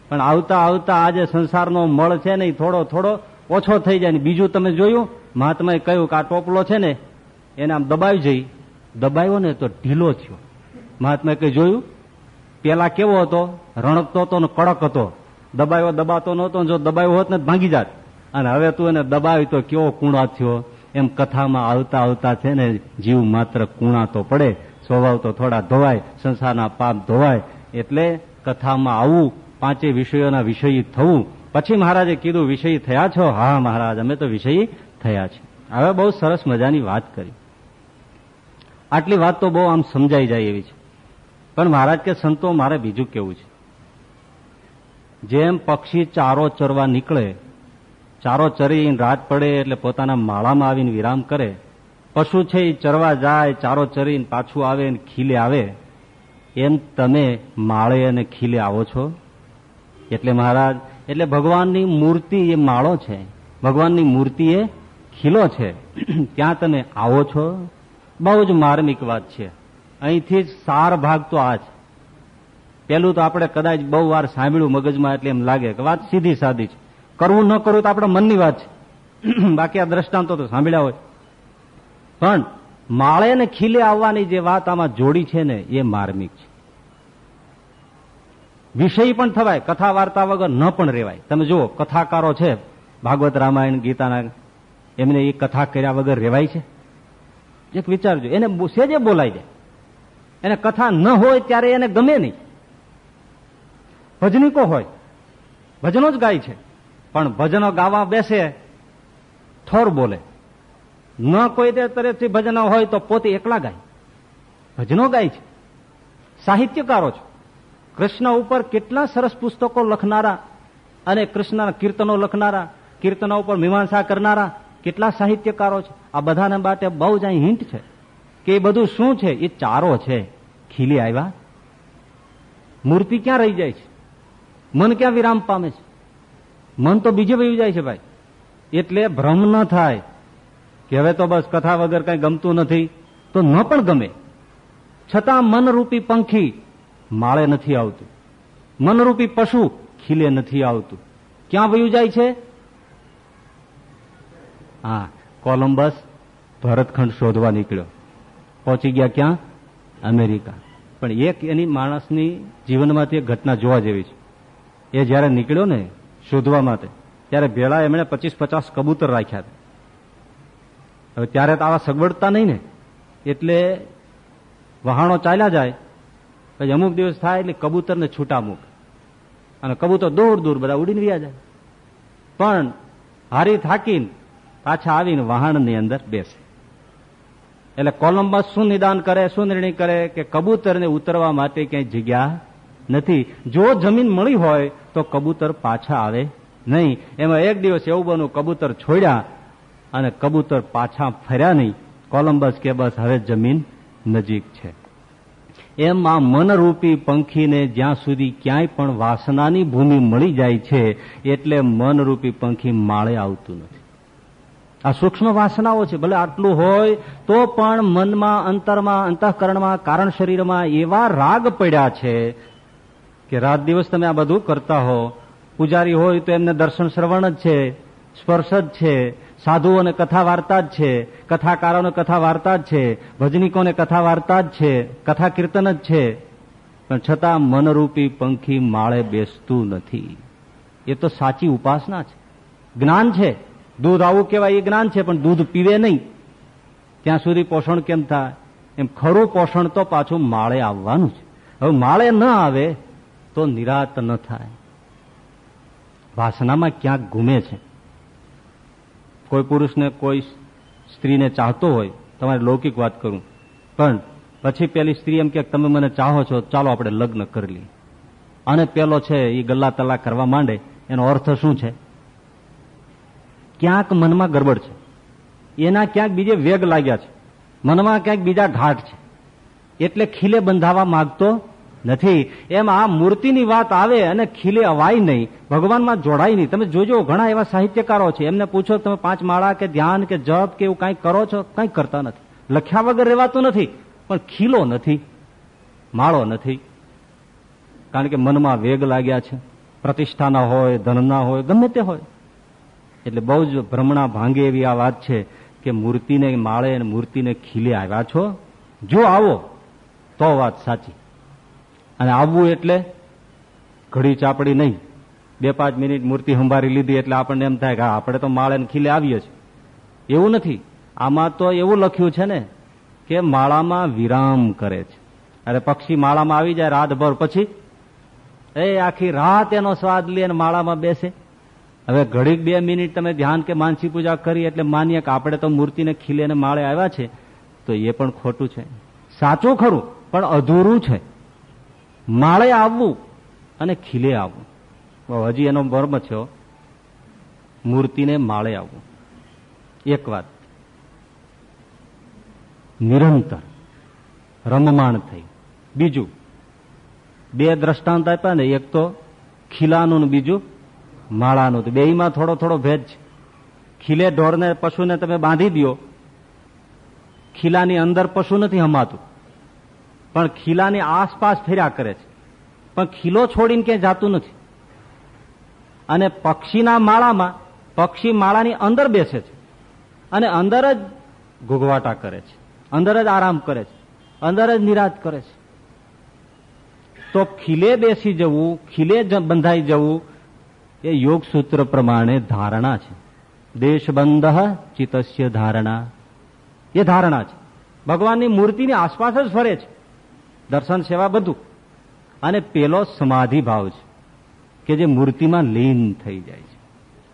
પણ આવતા આવતા આજે સંસારનો મળ છે ને થોડો થોડો ઓછો થઈ જાય બીજું તમે જોયું? મહાત્માએ કહ્યું કે આ ટોપલો છે ને, એને આમ દબાવી જઈ. દબાવ્યો ને તો ઢીલો થયો. મહાત્માએ કઈ જોયું? પેલા કેવો હતો? રણકતો હતો ને કડક હતો. દબાવ્યો દબાતો નહોતો, જો દબાયો હોત ને ભાંગી જાત. અને હવે તું એને દબાવી તો કેવો કુણા થયો? એમ કથામાં આવતા આવતા છે ને, જીવ માત્ર કુણા તો પડે, સ્વભાવ તો થોડા ધોવાય, સંસારના પાપ ધોવાય. એટલે કથામાં આવવું પાંચે વિષયોના વિષયી થવું. પછી મહારાજે કીધું, વિષયી થયા છો? હા મહારાજ, અમે તો વિષયી થયા છે. હવે બહુ સરસ મજાની વાત કરી. આટલી વાત તો બહુ આમ સમજાઈ જાય એવી છે. પણ મહારાજ કે, સંતો, મારે બીજું કેવું છે? જેમ પક્ષી ચારો ચરવા નીકળે, ચારો ચરી રાત પડે એટલે પોતાના માળામાં આવીને વિરામ કરે, પશુ છે એ ચરવા જાય, ચારો ચરીને પાછું આવે ને ખીલે આવે, એમ તમે માળે અને ખીલે આવો છો? એટલે મહારાજ, એટલે ભગવાનની મૂર્તિ એ માળો છે, ભગવાનની મૂર્તિ એ ખીલો છે. ત્યાં તમે આવો છો? બહુ જ માર્મિક વાત છે. અહીંથી જ સાર ભાગ તો આ છે પેલું તો આપણે કદાચ બહુ વાર સાંભળ્યું મગજમાં એટલે એમ લાગે કે વાત સીધી સાદી છે. કરવું ન કરવું તો આપણા મનની વાત છે. બાકી આ દ્રષ્ટાંતો તો સાંભળ્યા હોય. પણ માળે ને ખીલે આવવાની જે વાત આમાં જોડી છે ને, એ માર્મિક છે. વિષય પણ થવાય, કથા વાર્તા વગર ન પણ રેવાય તમે જુઓ, કથાકારો છે, ભાગવત રામાયણ, ગીતાના, એમને એ કથા કર્યા વગર રેવાય છે. એક વિચારજો, એને સેજે બોલાય જાય. એને કથા ન હોય ત્યારે એને ગમે નહીં. ભજનીકો હોય? ભજનો જ ગાય છે. પણ ભજનો ગાવા બેસે, થોર બોલે. ન કોઈ તરફથી ભજનો હોય તો પોતે એકલા ગાય. ભજનો ગાય છે. સાહિત્યકારો છે. કૃષ્ણ ઉપર કેટલા સરસ પુસ્તકો લખનારા અને કૃષ્ણના કીર્તનો લખનારા, કીર્તનો ઉપર મીમાંસા કરનારા કેટલા સાહિત્યકારો છે. આ બધાને માટે બહુ જ અહીં હિન્ટ છે કે એ બધું શું છે? એ ચારો છે. ખીલી આવ્યા. મૂર્તિ ક્યાં રહી જાય છે? મન ક્યાં વિરામ પામે છે? મન તો બીજે વયું જાય છે ભાઈ. એટલે ભ્રમ ન થાય. કે હવે તો બસ કથા વગર કઈ ગમતું નથી. તો ન પણ ગમે. છતાં મનરૂપી પંખી માળે નથી આવતું. મનરૂપી પશુ ખીલે નથી આવતું. ક્યાં વયું જાય છે? હા કોલમ્બસ ભરતખંડ શોધવા નીકળ્યો. પહોંચી ગયા ક્યાં? અમેરિકા. પણ એક એની માણસની જીવનમાંથી એક ઘટના જોવા જેવી છે. એ જયારે નીકળ્યો ને શોધવા માટે, ત્યારે ભેળા એમણે પચીસ પચાસ કબૂતર રાખ્યા હવે ત્યારે આવા સગવડતા નહીં ને. એટલે વહાણો ચાલ્યા જાય, પછી અમુક દિવસ થાય એટલે કબૂતરને છૂટા મૂક. અને કબૂતર દૂર દૂર બધા ઉડીને વ્યા જાય. પણ હારી થાકીને પાછા આવીને વહાણની અંદર બેસે. એટલે કોલમ્બસ શું નિદાન કરે, શું નિર્ણય કરે કે કબૂતરને ઉતરવા માટે ક્યાંય જગ્યા નથી. જો જમીન મળી હોય તો કબૂતર પાછા આવે નહીં. એમાં એક દિવસ એવું બનવું કબૂતર છોડ્યા અને કબૂતર પાછા ફર્યા નહીં. કોલમ્બસ કે બસ હવે જમીન નજીક છે. એમ આ મનરૂપી પંખીને જ્યાં સુધી ક્યાંય પણ વાસનાની ભૂમિ મળી જાય છે, એટલે મનરૂપી પંખી માળે આવતું નથી. આ સૂક્ષ્મ વાસનાઓ છે, ભલે આટલું હોય, તો પણ મનમાં, અંતરમાં, અંતઃકરણમાં, કારણ શરીરમાં એવા રાગ પડ્યા છે કે રાત દિવસ તમે આ બધું કરતા હો. પૂજારી હોય તો એમને દર્શન શ્રવણ જ છે, સ્પર્શ જ છે, સાધુઓને કથા વાર્તા જ છે, કથાકારોને કથા વાર્તા જ છે, ભજનીકોને કથા વાર્તા જ છે, કથા કીર્તન જ છે. પણ છતાં મનરૂપી પંખી માળે બેસતું નથી. એ તો સાચી ઉપાસના છે. જ્ઞાન છે. દૂધ આવું કહેવાય એ જ્ઞાન છે, પણ દૂધ પીવે નહીં. ત્યાં સુધી પોષણ કેમ થાય? એમ ખરું પોષણ તો પાછું માળે આવવાનું છે. હવે માળે ન આવે તો નિરાત ન થાય. વાસનામાં ક્યાંક ગુમે છે. કોઈ પુરુષને કોઈ સ્ત્રીને ચાહતો હોય, તમારે લૌકિક વાત કરું. પણ પછી પેલી સ્ત્રી એમ કે, તમે મને ચાહો છો, ચાલો આપણે લગ્ન કરી લઈએ. અને પેલો છે એ ગલ્લા તલા કરવા માંડે, એનો અર્થ શું છે? ક્યાંક મનમાં ગરબડ છે. એના ક્યાંક બીજે વેગ લાગ્યા છે. મનમાં ક્યાંક બીજા ઘાટ છે. એટલે ખીલે બંધાવા માંગતો નથી. એમ આ મૂર્તિની વાત આવે અને ખીલે અવાય નહીં. ભગવાનમાં જોડાય નહીં. તમે જોજો, ઘણા એવા સાહિત્યકારો છે. એમને પૂછો તમે પાંચ માળા કે ધ્યાન કે જપ કે એવું કંઈક કરો છો? કંઈક કરતા નથી. લખ્યા વગર રહેવાતું નથી, પણ ખીલો નથી, માળો નથી. કારણ કે મનમાં વેગ લાગ્યા છે. પ્રતિષ્ઠાના હોય ધનના હોય, ગમે તે હોય. એટલે બહુ જ ભ્રમણા ભાંગે એવી આ વાત છે કે મૂર્તિને માળે અને મૂર્તિને ખીલે આવ્યા છો? જો આવો, તો વાત સાચી. અને આવવું એટલે ઘડી ચાપડી નહીં. બે પાંચ મિનિટ મૂર્તિ સંભાળી લીધી એટલે આપણને એમ થાય કે આપણે તો માળે ખીલે આવીએ છીએ. એવું નથી. આમાં તો એવું લખ્યું છે ને કે માળામાં વિરામ કરે છે. અરે પક્ષી માળામાં આવી જાય રાતભર પછી, એ, આખી રાત એનો સ્વાદ લે અને માળામાં બેસે. હવે ઘડીક બે મિનિટ તમે ધ્યાન કે માનસી પૂજા કરી એટલે માનીએ કે આપણે તો મૂર્તિને ખીલે માળે આવ્યા છે, તો એ પણ ખોટું છે. સાચું ખરું, પણ અધૂરું છે. માળે આવવું અને ખીલે આવવું. હજી એનો મર્મ છે મૂર્તિને માળે આવવું. એક વાત. નિરંતર રમમાણ થઈ. બીજું, બે દ્રષ્ટાંત આપ્યા ને, એક તો ખીલાનું ને બીજું માળાનું. તો બેયમાં થોડો થોડો ભેદ છે. ખીલે ઢોરને, પશુને તમે બાંધી દો ખીલાની અંદર પશુ નથી હમાતું. પણ ખીલાની આસપાસ ફેર્યા કરે છે. પણ ખીલો છોડીને ક્યાંય જાતું નથી. અને પક્ષીના માળામાં, પક્ષી માળાની અંદર બેસે છે. અને અંદર જ ઘૂઘવાટા કરે છે. અંદર જ આરામ કરે છે. અંદર જ નિરાશ કરે છે. તો ખીલે બેસી જવું, ખીલે બંધાઈ જવું, એ યોગ સૂત્ર પ્રમાણે ધારણા છે. દેશબંધ ચિતસ્ય ધારણા. એ ધારણા છે. ભગવાનની મૂર્તિની આસપાસ જ ફરે છે. દર્શન, સેવા બધું. અને પેલો સમાધિ ભાવ છે કે જે મૂર્તિમાં લીન થઈ જાય છે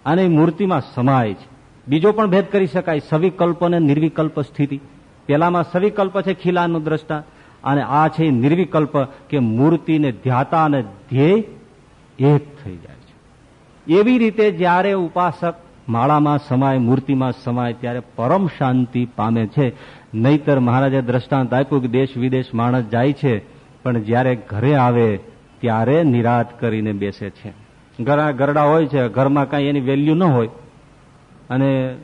અને મૂર્તિમાં સમાય છે. બીજો પણ ભેદ કરી શકાય, સવિકલ્પ અને નિર્વિકલ્પ સ્થિતિ. પેલામાં સવિકલ્પ છે ખીલાનું દ્રષ્ટા અને આ છે નિર્વિકલ્પ કે મૂર્તિને ધ્યાતા અને ધ્યેય એક થઈ જાય છે. એવી રીતે જ્યારે ઉપાસક માળામાં સમાય, મૂર્તિમાં સમાય, ત્યારે પરમ શાંતિ પામે છે. નહીતર મહારાજે દ્રષ્ટાંત આપ્યું કે દેશ વિદેશ માણસ જાય છે, પણ જ્યારે ઘરે આવે, ત્યારે નિરાત કરીને બેસે છે. ઘણા ગરડા હોય છે, ઘરમાં કાંઈ એની વેલ્યુ ન હોય. અને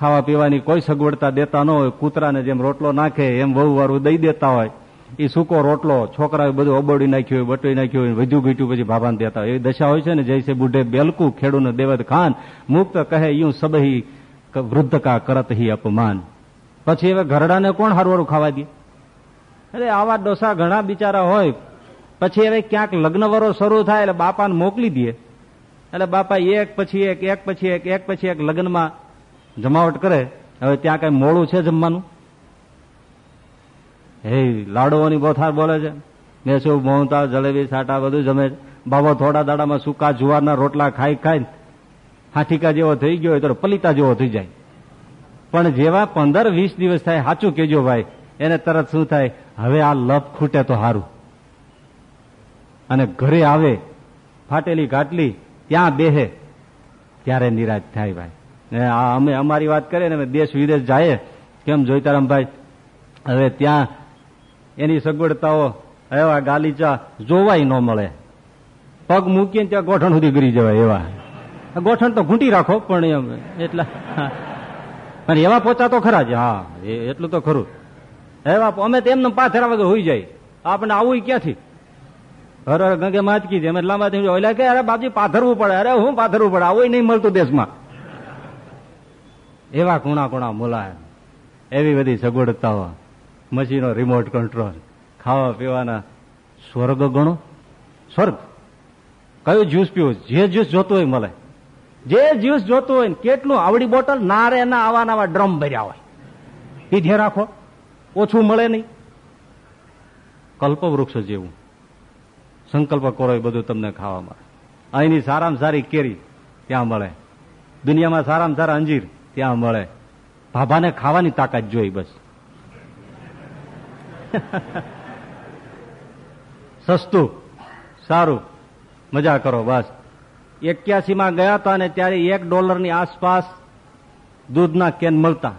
ખાવા પીવાની કોઈ સગવડતા દેતા ન હોય, કૂતરાને જેમ રોટલો નાખે, એમ વહુ વાળું દઈ દેતા હોય. એ સૂકો રોટલો, છોકરાએ બધું અબોડી નાખ્યું હોય બટોઈ નાખ્યું હોય, વધુ ઘીટ્યું પછી ભાભાને દેતા હોય. એવી દશા હોય છે ને જૈસે બુઢે બેલકું, ખેડૂને દેવદ ખાન, મુક્ત કહે, યું સબહી વૃદ્ધ કા કરત હી અપમાન. પછી હવે ઘરડાને કોણ હારવારું ખાવા દે? અરે આવા ડોસા ઘણા બિચારા હોય. પછી હવે ક્યાંક લગ્નવરો શરૂ થાય એટલે બાપાને મોકલી દે. એટલે બાપા એક પછી એક એક પછી એક એક પછી એક લગ્નમાં જમાવટ કરે. હવે ત્યાં કઈ મોડું છે જમવાનું? હે, લાડુઓની બોથાર બોલે છે. મેસુ મોહતા જલેબી, સાટા બધું જમે બાબો થોડા દાડામાં સૂકા જુવારના રોટલા ખાઈ ખાઈ હાથીકા જેવો થઈ ગયો હોય તો પલિતા જેવો થઈ જાય. પણ જેવા પંદર વીસ દિવસ થાય, સાચું કેજો ભાઈ, એને તરત શું થાય? હવે આ લપ ખૂટે તો સારું અને ઘરે આવે, ફાટેલી ઘાટલી, ત્યાં બેહે, ત્યારે નિરાશ થાય ભાઈ. અમે અમારી વાત કરીએ ને દેશ વિદેશ જાય કેમ જોઈતારામભાઈ હવે ત્યાં એની સગવડતાઓ, એવા ગાલીચા જોવાય ન મળે. પગ મૂકીને ત્યાં ગોઠણ સુધી ગરી જવાય એવા. ગોઠણ તો ઘૂંટી રાખો, પણ એમ, એટલા અને એવા પોચા તો ખરા જ, હા એટલું તો ખરું એવા અમે તો એમને પાથરા વગર હોઈ જાય. આપણે આવું ક્યાંથી? હર હર ગંગે માચકી છે. અમે લાંબા થઈ ઓલા કે, અરે, બાપજી, પાથરવું પડે. અરે, હું પાથરવું પડે? આવું નહીં મળતું દેશમાં. એવા કુણા કુણા મુલાય એવી બધી સગવડતાઓ. મશીનો રિમોટ કંટ્રોલ ખાવા પીવાના સ્વર્ગ ગણો. સ્વર્ગ. કયું જ્યુસ પીવું? જે જ્યુસ જોતું હોય મળે. જે જ્યુસ જોતું હોય કેટલું આવડી બોટલ નારે ના આવા નવા ડ્રમ ભર્યા હોય. એ ધ્યાન રાખો. ઓછું મળે નહીં. કલ્પવૃક્ષ જેવું. સંકલ્પ કરો એ બધું તમને ખાવા મળે અહીંની સારામાં સારી કેરી ત્યાં મળે. દુનિયામાં સારામાં સારા અંજીર ત્યાં મળે. ભાભાને ખાવાની તાકાત જોઈ બસ. સસ્તું, સારું. મજા કરો, બસ. એક્યાસી માં ગયા હતા અને ત્યારે એક ડોલરની આસપાસ દૂધના કેન મળતા.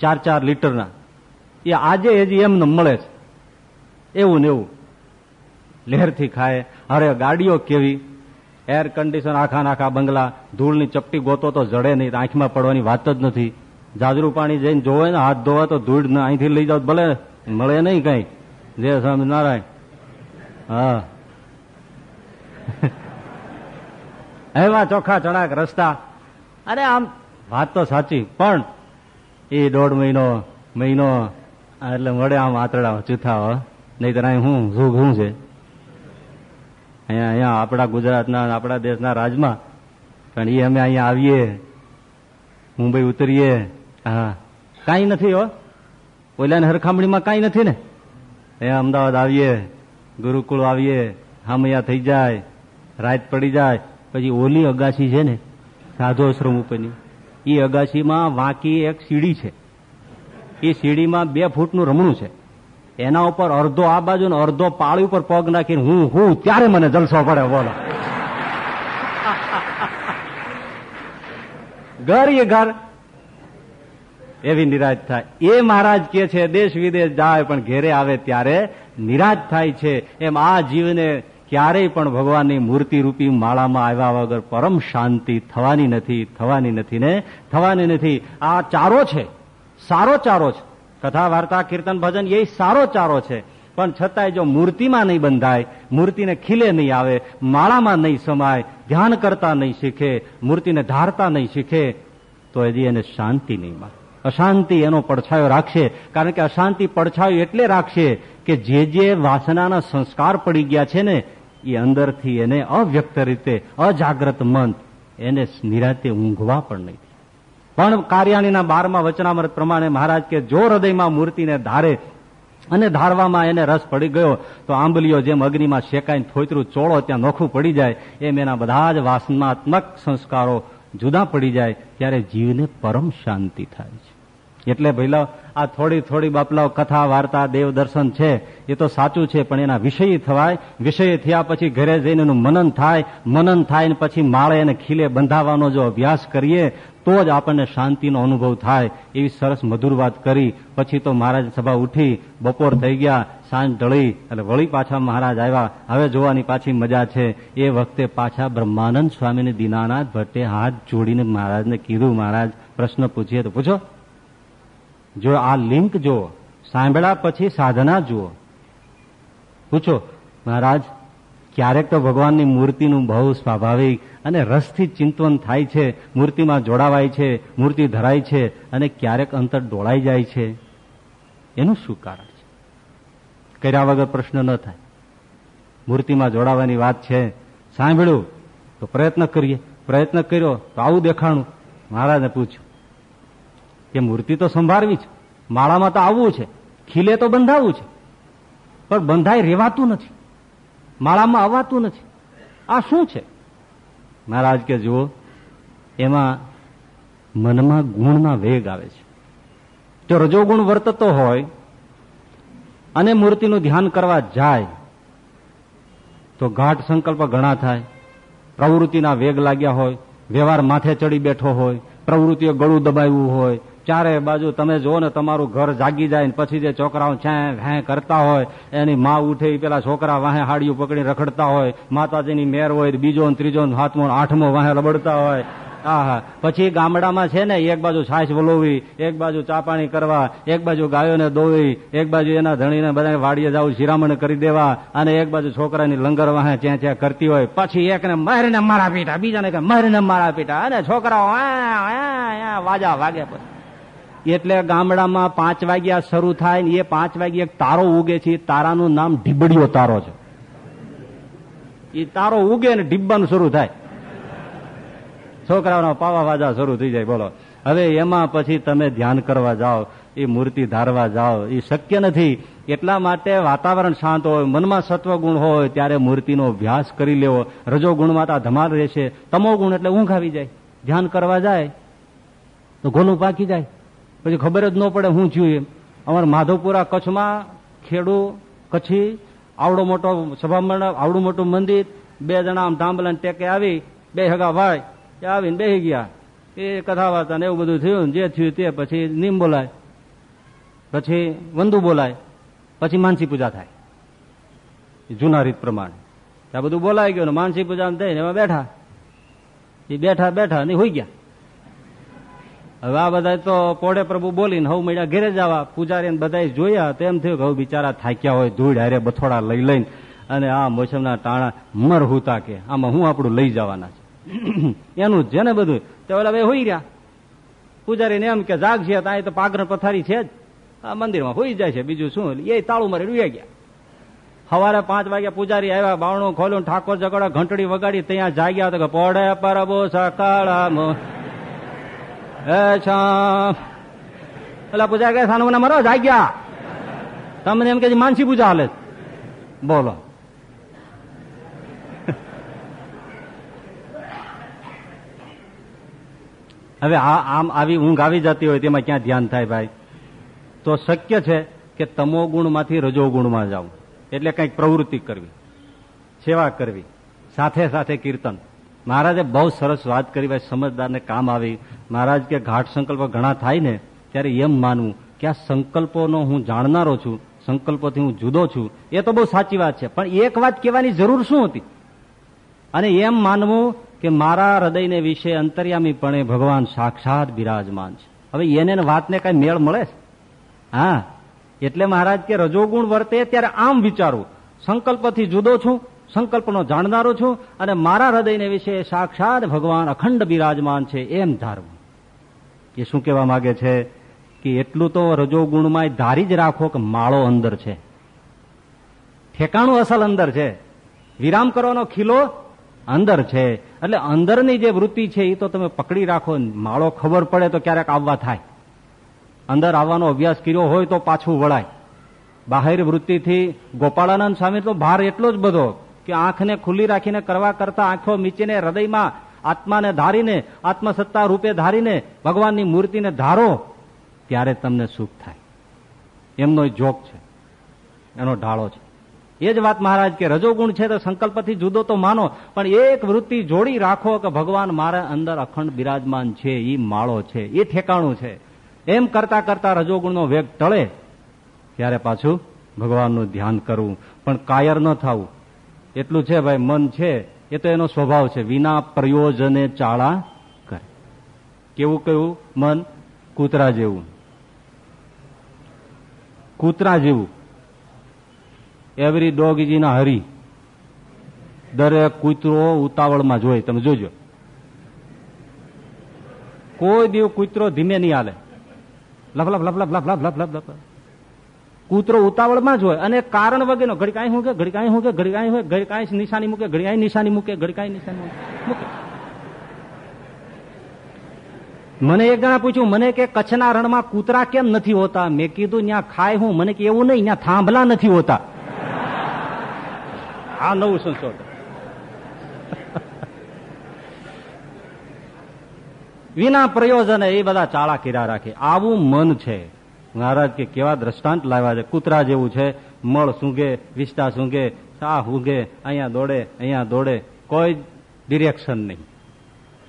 ચાર ચાર લીટરના. એ આજે હજી એમને મળે છે. એવું ને એવું. લહેરથી ખાય. અરે ગાડીઓ કેવી. એર કન્ડિશન આખા નાખા બંગલા. ધૂળની ચપટી ગોતો તો જડે નહીં. આંખમાં પડવાની વાત જ નથી. જાજરું પાણી જઈને જોવે ને, હાથ ધોવા તો ધૂળ અહીંથી લઈ જાવ ભલે. મળે નહીં કઈ. જય સ્વામિનારાયણ. હા. એવા ચોખ્ખા ચણાક રસ્તા. અરે આમ વાત તો સાચી, પણ એ દોઢ મહિનો મહિનો એટલે મળે આમ આતરડા ચૂથા નહીં તો હું શું શું છે? અહીંયા અહીંયા આપણા ગુજરાતના આપણા દેશના રાજમાં. પણ એ અમે અહીંયા આવીએ, મુંબઈ ઉતરીએ. હા. કાંઈ નથી હો. ઓલાની હરખામણીમાં કાંઈ નથી ને? અહીંયા અમદાવાદ આવીએ, ગુરુકુળ આવીએ, હામૈયા થઈ જાય, રાત પડી જાય. પછી ઓલી અગાસી છે ને, સાધુ આશ્રમ ઉપરની એ અગાસીમાં વાંકી એક સીડી છે. એ સીડીમાં બે ફૂટનું રમણું છે. એના ઉપર અડધો આ બાજુ ને અડધો પાળી ઉપર પગ નાખીને હું હું, ત્યારે મને જલસો પડે, બોલો. ઘર એ ઘર. એવી નિરાશ થાય. એ મહારાજ કે છે, દેશ વિદેશ જાય પણ ઘેરે આવે ત્યારે નિરાશ થાય છે. એમ આ જીવને ક્યારેય પણ ભગવાનની મૂર્તિ રૂપી માળામાં આવ્યા વગર પરમ શાંતિ થવાની નથી થવાની નથી ને, થવાની નથી. આ ચારો છે, સારો ચારો છે. કથા, વાર્તા, કીર્તન, ભજન એ સારો ચારો છે. પણ છતાંય જો મૂર્તિમાં નહીં બંધાય, મૂર્તિને ખીલે નહીં આવે, માળામાં નહીં સમાય, ધ્યાન કરતા નહીં શીખે, મૂર્તિને ધારતા નહીં શીખે, તો હજી એને શાંતિ નહીં મળે. અશાંતિ એનો પડછાયો રાખશે. કારણ કે અશાંતિ પડછાયો એટલે રાખશે કે જે જે વાસનાના સંસ્કાર પડી ગયા છે ને એ અંદરથી એને અવ્યક્ત રીતે, અજાગ્રત મન એને નિરાતે ઊંઘવા પણ નહીં પણ કાર્યાણીના બારમાં વચનામૃત પ્રમાણે મહારાજ કે જો હૃદયમાં મૂર્તિને ધારે અને ધારવામાં એને રસ પડી ગયો, તો આંબલીઓ જેમ અગ્નિમાં શેકાઈને થોતરું ચોળો ત્યાં નોખું પડી જાય, એમ એના બધા જ વાસનાત્મક સંસ્કારો જુદા પડી જાય, ત્યારે જીવને પરમ શાંતિ થાય છે. એટલે ભઈલા આ થોડી થોડી બાપલાઓ કથા, વાર્તા, દેવ દર્શન છે, એ તો સાચું છે, પણ એના વિષય થવાય. વિષય થયા પછી ઘરે જઈને એનું મનન થાય. મનન થાય પછી માળે અને ખીલે બંધાવવાનો જો અભ્યાસ કરીએ, તો જ આપણને શાંતિનો અનુભવ થાય. એવી સરસ મધુર વાત કરી. પછી તો મહારાજ સભા ઉઠી, બપોર થઈ ગયા, સાંજ ઢળી, એટલે વળી પાછા મહારાજ આવ્યા. હવે જોવાની પાછી મજા છે. એ વખતે પાછા બ્રહ્માનંદ સ્વામીને દીનાનાથ ભટ્ટે હાથ જોડીને મહારાજને કીધું, મહારાજ, પ્રશ્ન પૂછીએ તો પૂછો. જો આ લિંક જુઓ, સાંભળ્યા પછી સાધના જુઓ. પૂછો, મહારાજ, ક્યારેક તો ભગવાનની મૂર્તિનું બહુ સ્વાભાવિક અને રસથી ચિંતન થાય છે, મૂર્તિમાં જોડાવાય છે, મૂર્તિ ધરાય છે અને ક્યારેક અંતર ડોળાઈ જાય છે. એનું શું કારણ છે? કર્યા વગર પ્રશ્ન ન થાય. મૂર્તિમાં જોડાવાની વાત છે. સાંભળ્યું, તો પ્રયત્ન કરીએ. પ્રયત્ન કર્યો, તો આવું દેખાણું. મહારાજને પૂછ્યું કે મૂર્તિ તો સંભાળવી છે. માળામાં તો આવવું છે. ખીલે તો બંધાવવું છે. પણ બંધાઈ રેવાતું નથી. માળામાં આવવાતું નથી. આ શું છે? મહારાજ કે, જુઓ, એમાં મનમાં ગુણના વેગ આવે છે. જો રજોગુણ વર્તતો હોય અને મૂર્તિનું ધ્યાન કરવા જાય, તો ઘાટ સંકલ્પ ઘણા થાય. પ્રવૃત્તિના વેગ લાગ્યા હોય, વ્યવહાર માથે ચડી બેઠો હોય, પ્રવૃત્તિઓ ગળું દબાવ્યું હોય ચારે બાજુ તમે જુઓ ને તમારું ઘર જાગી જાય ને પછી જે છોકરાઓ છે કરતા હોય, એની માં ઉઠે પેલા છોકરા વાહે હાડીઓ પકડી રખડતા હોય, માતાજીની મેર હોય બીજો ત્રીજો હાથમો આઠમો વાહે લબડતા હોય. હા પછી ગામડામાં છે ને એક બાજુ છાશ વલોવી, એક બાજુ ચા પાણી કરવા, એક બાજુ ગાયોને દોવી, એક બાજુ એના ધણીને બધા વાડીએ જવું, શિરામણ કરી દેવા અને એક બાજુ છોકરાની લંગર વાહે ચ્યાં ચ્યાં કરતી હોય. પછી એકને મારીને મારા પીટા, બીજાને કે મારીને મારા પીટા અને છોકરાઓ વાજા વાગે પછી. એટલે ગામડામાં પાંચ વાગ્યા શરૂ થાય ને એ પાંચ વાગ્યે એક તારો ઉગે છે. તારાનું નામ ઢીબડીયો તારો છે. એ તારો ઉગે ને ઢીબ્બાનું શરૂ થાય. છોકરાઓના પાવા વાજા શરૂ થઈ જાય, બોલો. હવે એમાં પછી તમે ધ્યાન કરવા જાઓ, એ મૂર્તિ ધારવા જાઓ, એ શક્ય નથી. એટલા માટે વાતાવરણ શાંત હોય, મનમાં સત્વગુણ હોય, ત્યારે મૂર્તિનો અભ્યાસ કરી લેવો. રજો ગુણમાં તો ધમાલ રહેશે. તમો ગુણ એટલે ઊંઘ આવી જાય. ધ્યાન કરવા જાય તો ગોલું પાકી જાય. પછી ખબર જ ન પડે હું થયું એમ. અમારા માધવપુરા કચ્છમાં ખેડૂ, કચ્છી, આવડો મોટો સભા મંડપ આવડું મોટું મંદિર, બે જણા આમ ધાંબલા ટેકે આવી, બે હગા ભાઈ આવીને બેસી ગયા. એ કથા વાર્તા ને એવું બધું થયું જે થયું તે પછી નીમ બોલાય, પછી વંદુ બોલાય, પછી માનસી પૂજા થાય. જૂના રીત પ્રમાણે. આ બધું બોલાઈ ગયું માનસી પૂજા થઈને એમાં બેઠા. એ બેઠા બેઠા ને હોઈ ગયા. હવે આ બધા તો પોડે પ્રભુ બોલીને હવ મળ્યા, ઘેરે જવા પૂજારી બધા જોયા. તો એમ થયું કે હવે બિચારા થાક્યા હોય, ધૂળ હારે બથોડા લઈ લઈને અને આ મોસમના ટાણા મર હુતા કે, આમાં હું આપણું લઈ જવાના છે. એનું છે ને બધું. તો ઓલા ભાઈ હોઈ રહ્યા. પૂજારીને એમ કે, જાગ છે ત્યાં તો પાગર પથારી છે જ. આ મંદિરમાં હોઈ જાય છે, બીજું શું? એ તાળું મારે રૂયા ગયા. સવારે પાંચ વાગ્યા પૂજારી આવ્યા, બાવણું ખોલ્યું, ઠાકોર જગડા ઘંટડી વગાડી, ત્યાં જાગ્યા તો પોડે પરબો સકાળા શ્યામ પેલા પૂજા કે સાનુ મરો જાગ્યા તમને એમ કે માનસી પૂજા હાલે બોલો. હવે આમ આવી ઊંઘ આવી જતી હોય તેમાં ક્યાં ધ્યાન થાય ભાઈ? તો શક્ય છે કે તમો ગુણમાંથી રજો ગુણમાં જાવ એટલે કંઈક પ્રવૃત્તિ કરવી, સેવા કરવી, સાથે સાથે કીર્તન. મહારાજે બહુ સરસ વાત કરી, ભાઈ, સમજદારને કામ આવી. મહારાજ કે ઘાટ સંકલ્પ ઘણા થાય ને, ત્યારે એમ માનવું કે આ સંકલ્પોનો હું જાણનારો છું, સંકલ્પોથી હું જુદો છું. એ તો બહુ સાચી વાત છે, પણ એક વાત કહેવાની જરૂર શું હતી? અને એમ માનવું કે મારા હૃદયને વિશે અંતર્યામીપણે ભગવાન સાક્ષાત બિરાજમાન છે. હવે એને વાતને કઈ મેળ મળે હા, એટલે મહારાજ કે રજોગુણ વર્તે ત્યારે આમ વિચારું સંકલ્પથી જુદો છું સંકલ્પનો જાણનારો છું અને મારા હૃદયને વિશે સાક્ષાત ભગવાન અખંડ બિરાજમાન છે એમ ધારવું એ શું કહેવા માંગે છે કે એટલું તો રજોગુણમાં ધારી જ રાખો કે માળો અંદર છે. ઠેકાણું અસલ અંદર છે. વિરામ કરવાનો ખીલો અંદર છે. એટલે અંદરની જે વૃત્તિ છે એ તો તમે પકડી રાખો. માળો ખબર પડે તો ક્યારેક આવવા થાય. અંદર આવવાનો અભ્યાસ કર્યો હોય તો પાછું વળાય. બાહેર વૃત્તિથી ગોપાળાનંદ સ્વામી તો ભાર એટલો જ બધો કે આંખને ખુલ્લી રાખીને કરવા કરતા આંખો મીચીને હૃદયમાં આત્માને ધારીને, આત્મસત્તા રૂપે ધારીને, ભગવાનની મૂર્તિને ધારો, ત્યારે તમને સુખ થાય. એમનો જોક છે. એનો ઢાળો છે. એ જ વાત મહારાજ કે રજોગુણ છે તો સંકલ્પથી જુદો તો માનો, પણ એક વૃત્તિ જોડી રાખો કે ભગવાન મારા અંદર અખંડ બિરાજમાન છે એ માળો છે એ ઠેકાણું છે. એમ કરતા કરતા રજોગુણનો વેગ ટળે, ત્યારે પાછું ભગવાનનું ધ્યાન કરવું. પણ કાયર ન થવું. એટલું છે ભાઈ, મન છે, એ તો એનો સ્વભાવ છે. વિના પ્રયોજને ચાળા કરે. કેવું કેવું મન કૂતરા જેવું. કૂતરા જેવું. Every dog is in hurry દરેક કૂતરો ઉતાવળમાં જોઈ તમે જોજો. કોઈ દીવ કૂતરો ધીમે નહીં હાલે. લફ લફ લફ લફ લફ લફ લફ લફ કૂતરો ઉતાવળમાં જ હોય અને કારણ વગેરે ઘડી હું કે, ઘડી હું કે, ઘડી હોય, ઘડી નિશાની મૂકે, ઘડી નિશાની મૂકે, ઘડી નિશાની મૂકે મને એક જણા પૂછ્યું, મને કે કચ્છના રણમાં કૂતરા કેમ નથી હોતા? મેં કીધું ત્યાં ખાય હું. મને કે, એવું નહીં ત્યાં થાંભલા નથી હોતા. આ નવું સંશોધન. વિના પ્રયોજને એ બધા ચાળા કીરા રાખે. આવું મન છે. મહારાજ કે કેવા દ્રષ્ટાંત લાવ્યા છે? કૂતરા જેવું છે, મળ સૂંઘે, વિષ્ટા સૂંઘે આ સૂંઘે અહીંયા દોડે અહીંયા દોડે. કોઈ ડિરેક્શન નહીં.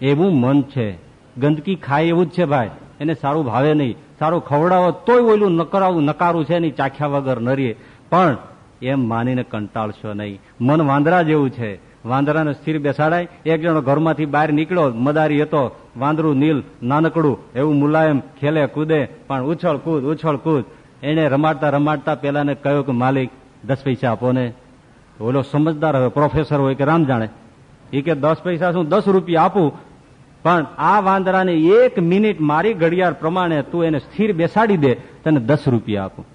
એવું મન છે. ગંદકી ખાય એવું જ છે ભાઈ. એને સારું ભાવે નહીં. સારું ખવડાવો તોય ઓલું નકરાવું, નકારું છે નહીં ચાખ્યા વગર નરીએ. પણ એમ માનીને કંટાળશો નહીં. મન વાંદરા જેવું છે. વાંદરાને સ્થિર બેસાડાય. એક જણો ઘરમાંથી બહાર નીકળ્યો, મદારી હતો, વાંદરું નીલ, નાનકડું, એવું મુલાયમ, ખેલે કૂદે, પણ ઉછળ કૂદ ઉછળ કૂદ. એને રમાડતા રમાડતા પેલાને કહ્યું કે, માલિક, દસ પૈસા આપો ને. ઓલો સમજદાર હવે, પ્રોફેસર હોય કે રામ જાણે. એ કે, દસ પૈસા શું, દસ રૂપિયા આપું? પણ આ વાંદરાને એક મિનિટ મારી ઘડિયાળ પ્રમાણે તું એને સ્થિર બેસાડી દે, તને દસ રૂપિયા આપું.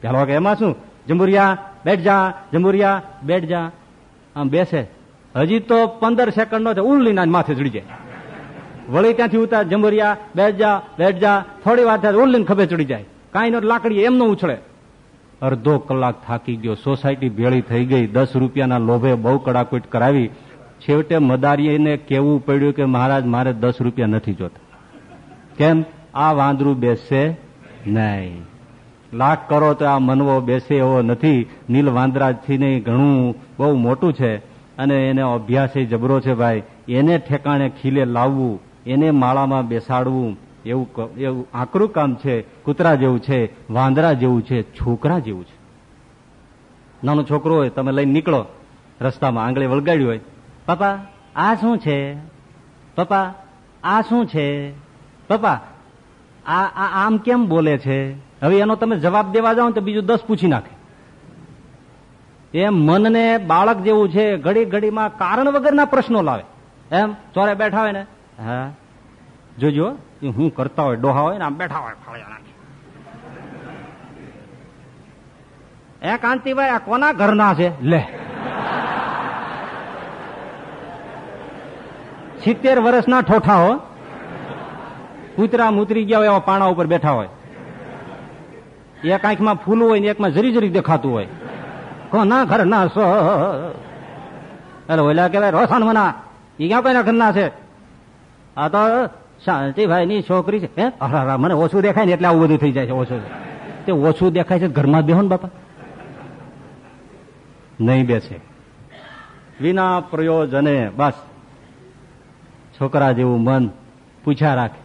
પેલો કે, એમાં શું? જંબુરિયા, બેઠ જા, જંબુરિયા, બેઠ જા. આમ બેસે. હજી તો પંદર સેકન્ડ નો ઉલ્લીના માથે ચડી જાય. વળી ત્યાંથી ઉતાર જંબુરિયા બેઠ જા બેઠ જા થોડી વાર થાય ઉલ્લીને ખભે ચડી જાય. કાંઈ નો લાકડી એમનો ઉછળે. અડધો કલાક થાકી ગયો. સોસાયટી ભેળી થઈ ગઈ. દસ રૂપિયાના લોભે બહુ કડાકૂટ કરાવી. છેવટે મદારીને કેવું પડ્યું કે મહારાજ, મારે દસ રૂપિયા નથી જોતા. કેમ? આ વાંદરું બેસશે નહીં. લાખ કરો તો આ મનવો બેસે એવો નથી. નીલ વાંદરાથી નહીં, ઘણું બહુ મોટું છે. અને એને અભ્યાસ જબરો છે ભાઈ. એને ઠેકાણે ખીલે લાવવું, એને માળામાં બેસાડવું, એવું એવું આકરું કામ છે. કૂતરા જેવું છે, વાંદરા જેવું છે, છોકરા જેવું છે. નાનો છોકરો હોય, તમે લઈને નીકળો. રસ્તામાં આંગળે વળગાડ્યું હોય. પપ્પા, આ શું છે? પપ્પા, આ શું છે? પપ્પા આ, આમ કેમ બોલે છે? હવે એનો તમે જવાબ દેવા જાઓ તો બીજું દસ પૂછી નાખે. એમ મનને બાળક જેવું છે, ઘડી ઘડીમાં કારણ વગરના પ્રશ્નો લાવે. એમ? ચોરે બેઠા હોય ને? હા. જોજો હું કરતા હોય, ડોહા હોય ને, આમ બેઠા હોય એ કાંતિભાઈ, આ કોના ઘરના છે? લે. સિત્તેર વર્ષના ઠોઠા હો. કૂતરા મૂતરી ગયા હોય, એવા પાણા ઉપર બેઠા હોય. એક આંખમાં ફૂલું હોય ને એકમાં જરી જરી દેખાતું હોય. કોના ઘર ના સો એટલે ઓલા કેવાય રોશન મના. એ ક્યાં કોઈના ઘરના છે? આ તો શાંતિભાઈ ની છોકરી છે. હે? મને ઓછું દેખાય ને એટલે આવું બધું થઈ જાય છે, ઓછું. તે ઓછું દેખાય છે, ઘરમાં બેહો ને બાપા. નહીં બેસે. વિના પ્રયોજને બસ. છોકરા જેવું મન પૂછ્યા રાખે.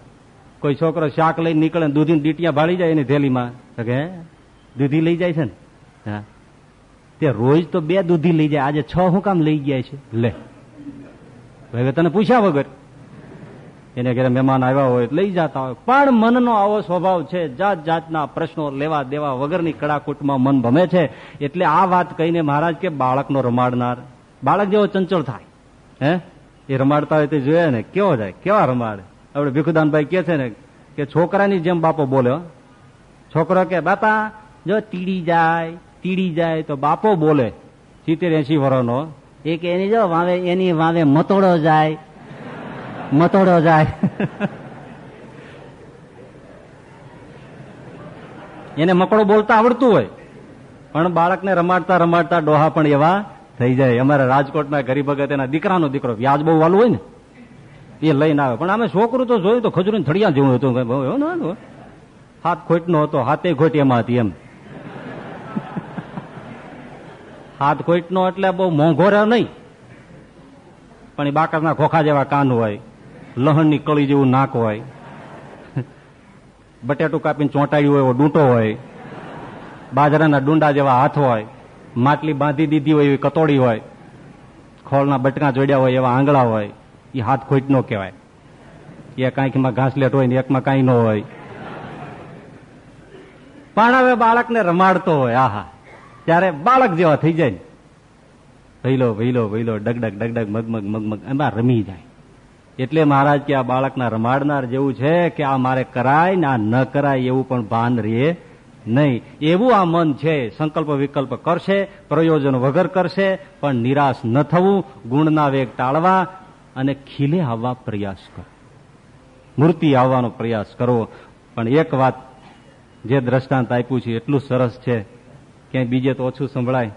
કોઈ છોકરો શાક લઈને નીકળે દૂધી દીટિયા ભાળી જાય એની થેલીમાં. કે દૂધી લઈ જાય છે ને? હા. તે રોજ તો બે દૂધી લઈ જાય. આજે છ હું કામ લઈ ગયા છે? લે. હવે તને પૂછ્યા વગર. એને ઘરે મહેમાન આવ્યા હોય, લઈ જતા હોય. પણ મનનો આવો સ્વભાવ છે જાત જાતના પ્રશ્નો લેવા દેવા વગરની કડાકૂટમાં મન ભમે છે. એટલે આ વાત કહીને મહારાજ કે, બાળકનો રમાડનાર. બાળક જેવો ચંચળ થાય. હે? એ રમાડતા હોય તે જોયે ને? કેવો જાય? કેવા રમાડે? આપણે ભીખુદાનભાઈ કે છે ને કે, છોકરાની જેમ બાપો બોલે છોકરો કે, બાપા, જો તીડી જાય તીડી જાય તો બાપો બોલે. સિત્તેર એસી વર્ષનો એ કે, એની જો વાવે, એની વાવે મતોડો જાય. મતોડો જાય. એને મકડો બોલતા આવડતું હોય. પણ બાળકને રમાડતા રમાડતા ડોહા પણ એવા થઈ જાય. અમારે રાજકોટના ગરીબ ભગત એના દીકરાનો દીકરો વ્યાજ બહુ વાલું હોય ને, એ લઈને આવે. પણ અમે છોકરું તો જોયું તો ખજૂરી થડિયા જેવું હતું. હાથ ખોટનો હતો, હાથે ખોટી એમાં હતી એમ. હાથ ખોટનો એટલે બહુ મોંઘો રહ્યો નહીં. પણ એ બાકરના ખોખા જેવા કાન હોય, લહણની કળી જેવું નાક હોય, બટેટું કાપીને ચોંટાડ્યું હોય એવો ડૂંટો હોય, બાજરાના ડુંડા જેવા હાથ હોય, માટલી બાંધી દીધી હોય એવી કતોડી હોય, ખોળના બટકા જોડ્યા હોય એવા આંગળા હોય, એ હાથ ખોટ નો કહેવાય. એ કાંઈકમાં ઘાસલેટ હોય ને એકમાં કાંઈ ન હોય. પણ હવે બાળકને રમાડતો હોય, આહા. ત્યારે બાળક જેવા થઈ જાય ને. ભૈલો ભૈલો ભૈલો ડગડગ ડગડગ મગમગ મગમગ એમાં રમી જાય. એટલે મહારાજ કે આ બાળકના રમાડનાર જેવું છે કે આ મારે કરાય ને આ ન કરાય એવું પણ ભાન રહે નહીં. એવું આ મન છે, સંકલ્પ વિકલ્પ કરશે, પ્રયોજન વગર કરશે, પણ નિરાશ ન થવું, ગુણના વેગ ટાળવા અને ખીલે આવવા પ્રયાસ કરો. મૂર્તિ આવવાનો પ્રયાસ કરવો પણ એક વાત જે દ્રષ્ટાંત આપ્યું છે, એટલું સરસ છે. ક્યાંય બીજે તો ઓછું સંભળાય.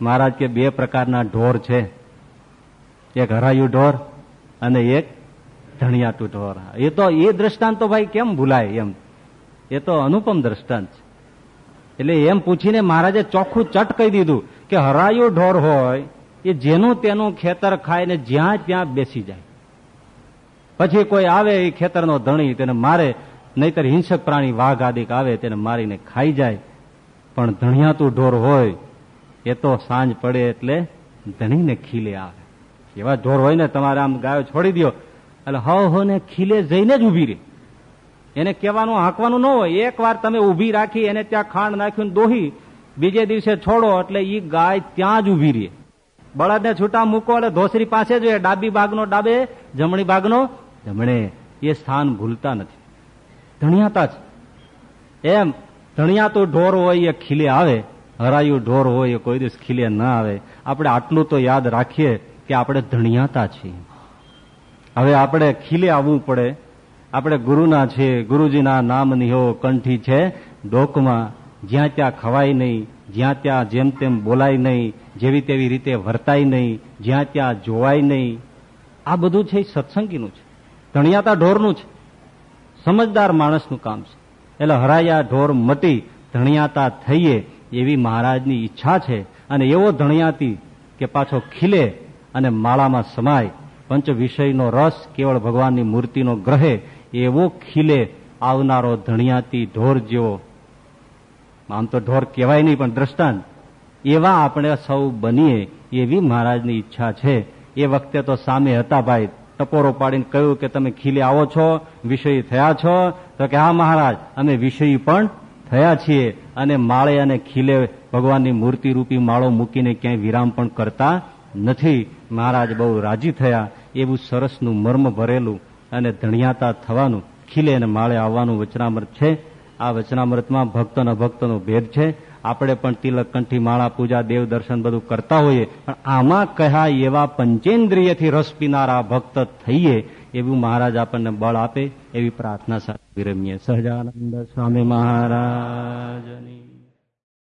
મહારાજ કે બે પ્રકારના ઢોર છે. એક હરાયું ઢોર અને એક ધણિયાતું ઢોર. એ તો, એ દ્રષ્ટાંત તો ભાઈ કેમ ભૂલાય એમ? એ તો અનુપમ દ્રષ્ટાંત છે. એટલે એમ પૂછીને મહારાજે ચોખ્ખું ચટ કહી દીધું કે હરાયું ઢોર હોય, એ જેનું તેનું ખેતર ખાઈને જ્યાં ત્યાં બેસી જાય. પછી કોઈ આવે એ ખેતરનો ધણી, તેને મારે નહીતર હિંસક પ્રાણી વાઘ આદિક આવે તેને મારીને ખાઈ જાય. પણ ધણિયાતું ઢોર હોય, એ તો સાંજ પડે એટલે ધણીને ખીલે આવે. એવા ઢોર હોય ને તમારે આમ ગાયો છોડી દો એટલે હવ હો ને ખીલે જઈને જ ઊભી રહે એને કહેવાનું હાંકવાનું ન હોય. એક વાર તમે ઊભી રાખી એને ત્યાં ખાંડ નાખ્યું દોહી, બીજે દિવસે છોડો એટલે ઈ ગાય ત્યાં જ ઊભી રહે બળદને છૂટા મૂકો એટલે ધોસરી પાસે જ હોય ડાબી બાગનો ડાબે, જમણી બાગનો જમણે. એ સ્થાન ભૂલતા નથી. ધણિયાતા જ. એમ ધણિયાતો ઢોર હોય એ ખીલે આવે, હરાયું ઢોર હોય એ કોઈ દિવસ ખીલે ના આવે. આપણે આટલું તો યાદ રાખીએ કે આપણે ધણિયાતા છીએ. હવે આપણે ખીલે આવવું પડે. આપણે ગુરુના છે, ગુરુજીના નામની હો કંઠી છે. ડોકમાં જ્યાં ત્યાં ખવાય નહીં, જ્યાં ત્યાં જેમ તેમ બોલાય નહીં, જેવી તેવી રીતે વર્તાય નહીં, જ્યાં ત્યાં જોવાય નહીં. આ બધું છે સત્સંગીનું છે. ધણિયાતા ઢોરનું છે. સમજદાર માણસનું કામ છે. એટલે હરાયા, ઢોર, મટી, ધણિયાતા થઈએ એવી મહારાજની ઈચ્છા છે અને એવો ધણિયાતી કે પાછો ખીલે અને માળામાં સમાય. પંચ વિષયનો રસ કેવળ ભગવાનની મૂર્તિનો ગ્રહે, એવો ખીલે આવનારો ધણિયાતી ઢોર જેવો. આમ તો ઢોર કહેવાય નહીં, પણ દ્રષ્ટાંત. એવા આપણે સૌ બનીએ એવી મહારાજની ઈચ્છા છે. એ વખતે તો સામે હતા ભાઈ ટપોરો પાડીને કહ્યું કે તમે ખીલે આવો છો, વિષયી થયા છો, તો કે હા મહારાજ, અમે વિષયી પણ થયા છીએ અને માળે અને ખીલે ભગવાનની મૂર્તિ રૂપી માળો મૂકીને ક્યાંય વિરામ પણ કરતા નથી. મહારાજ બહુ રાજી થયા, એવું સરસનું મર્મ ભરેલું અને ધણિયાતા થવાનું, ખીલે અને માળે આવવાનું વચનામૃત છે. આ વચનામૃતમાં ભક્ત અને ભક્તનો ભેદ છે. આપણે પણ તિલક કંઠી માળા પૂજા, દેવ દર્શન બધું કરતા હોઈએ. પણ આમાં કહ્યા એવા પંચેન્દ્રિયથી રસ પીનારા ભક્ત થઈએ એવું મહારાજ આપણને બળ આપે એવી પ્રાર્થના સાથે વિરમીએ. સહજાનંદ સ્વામી મહારાજની.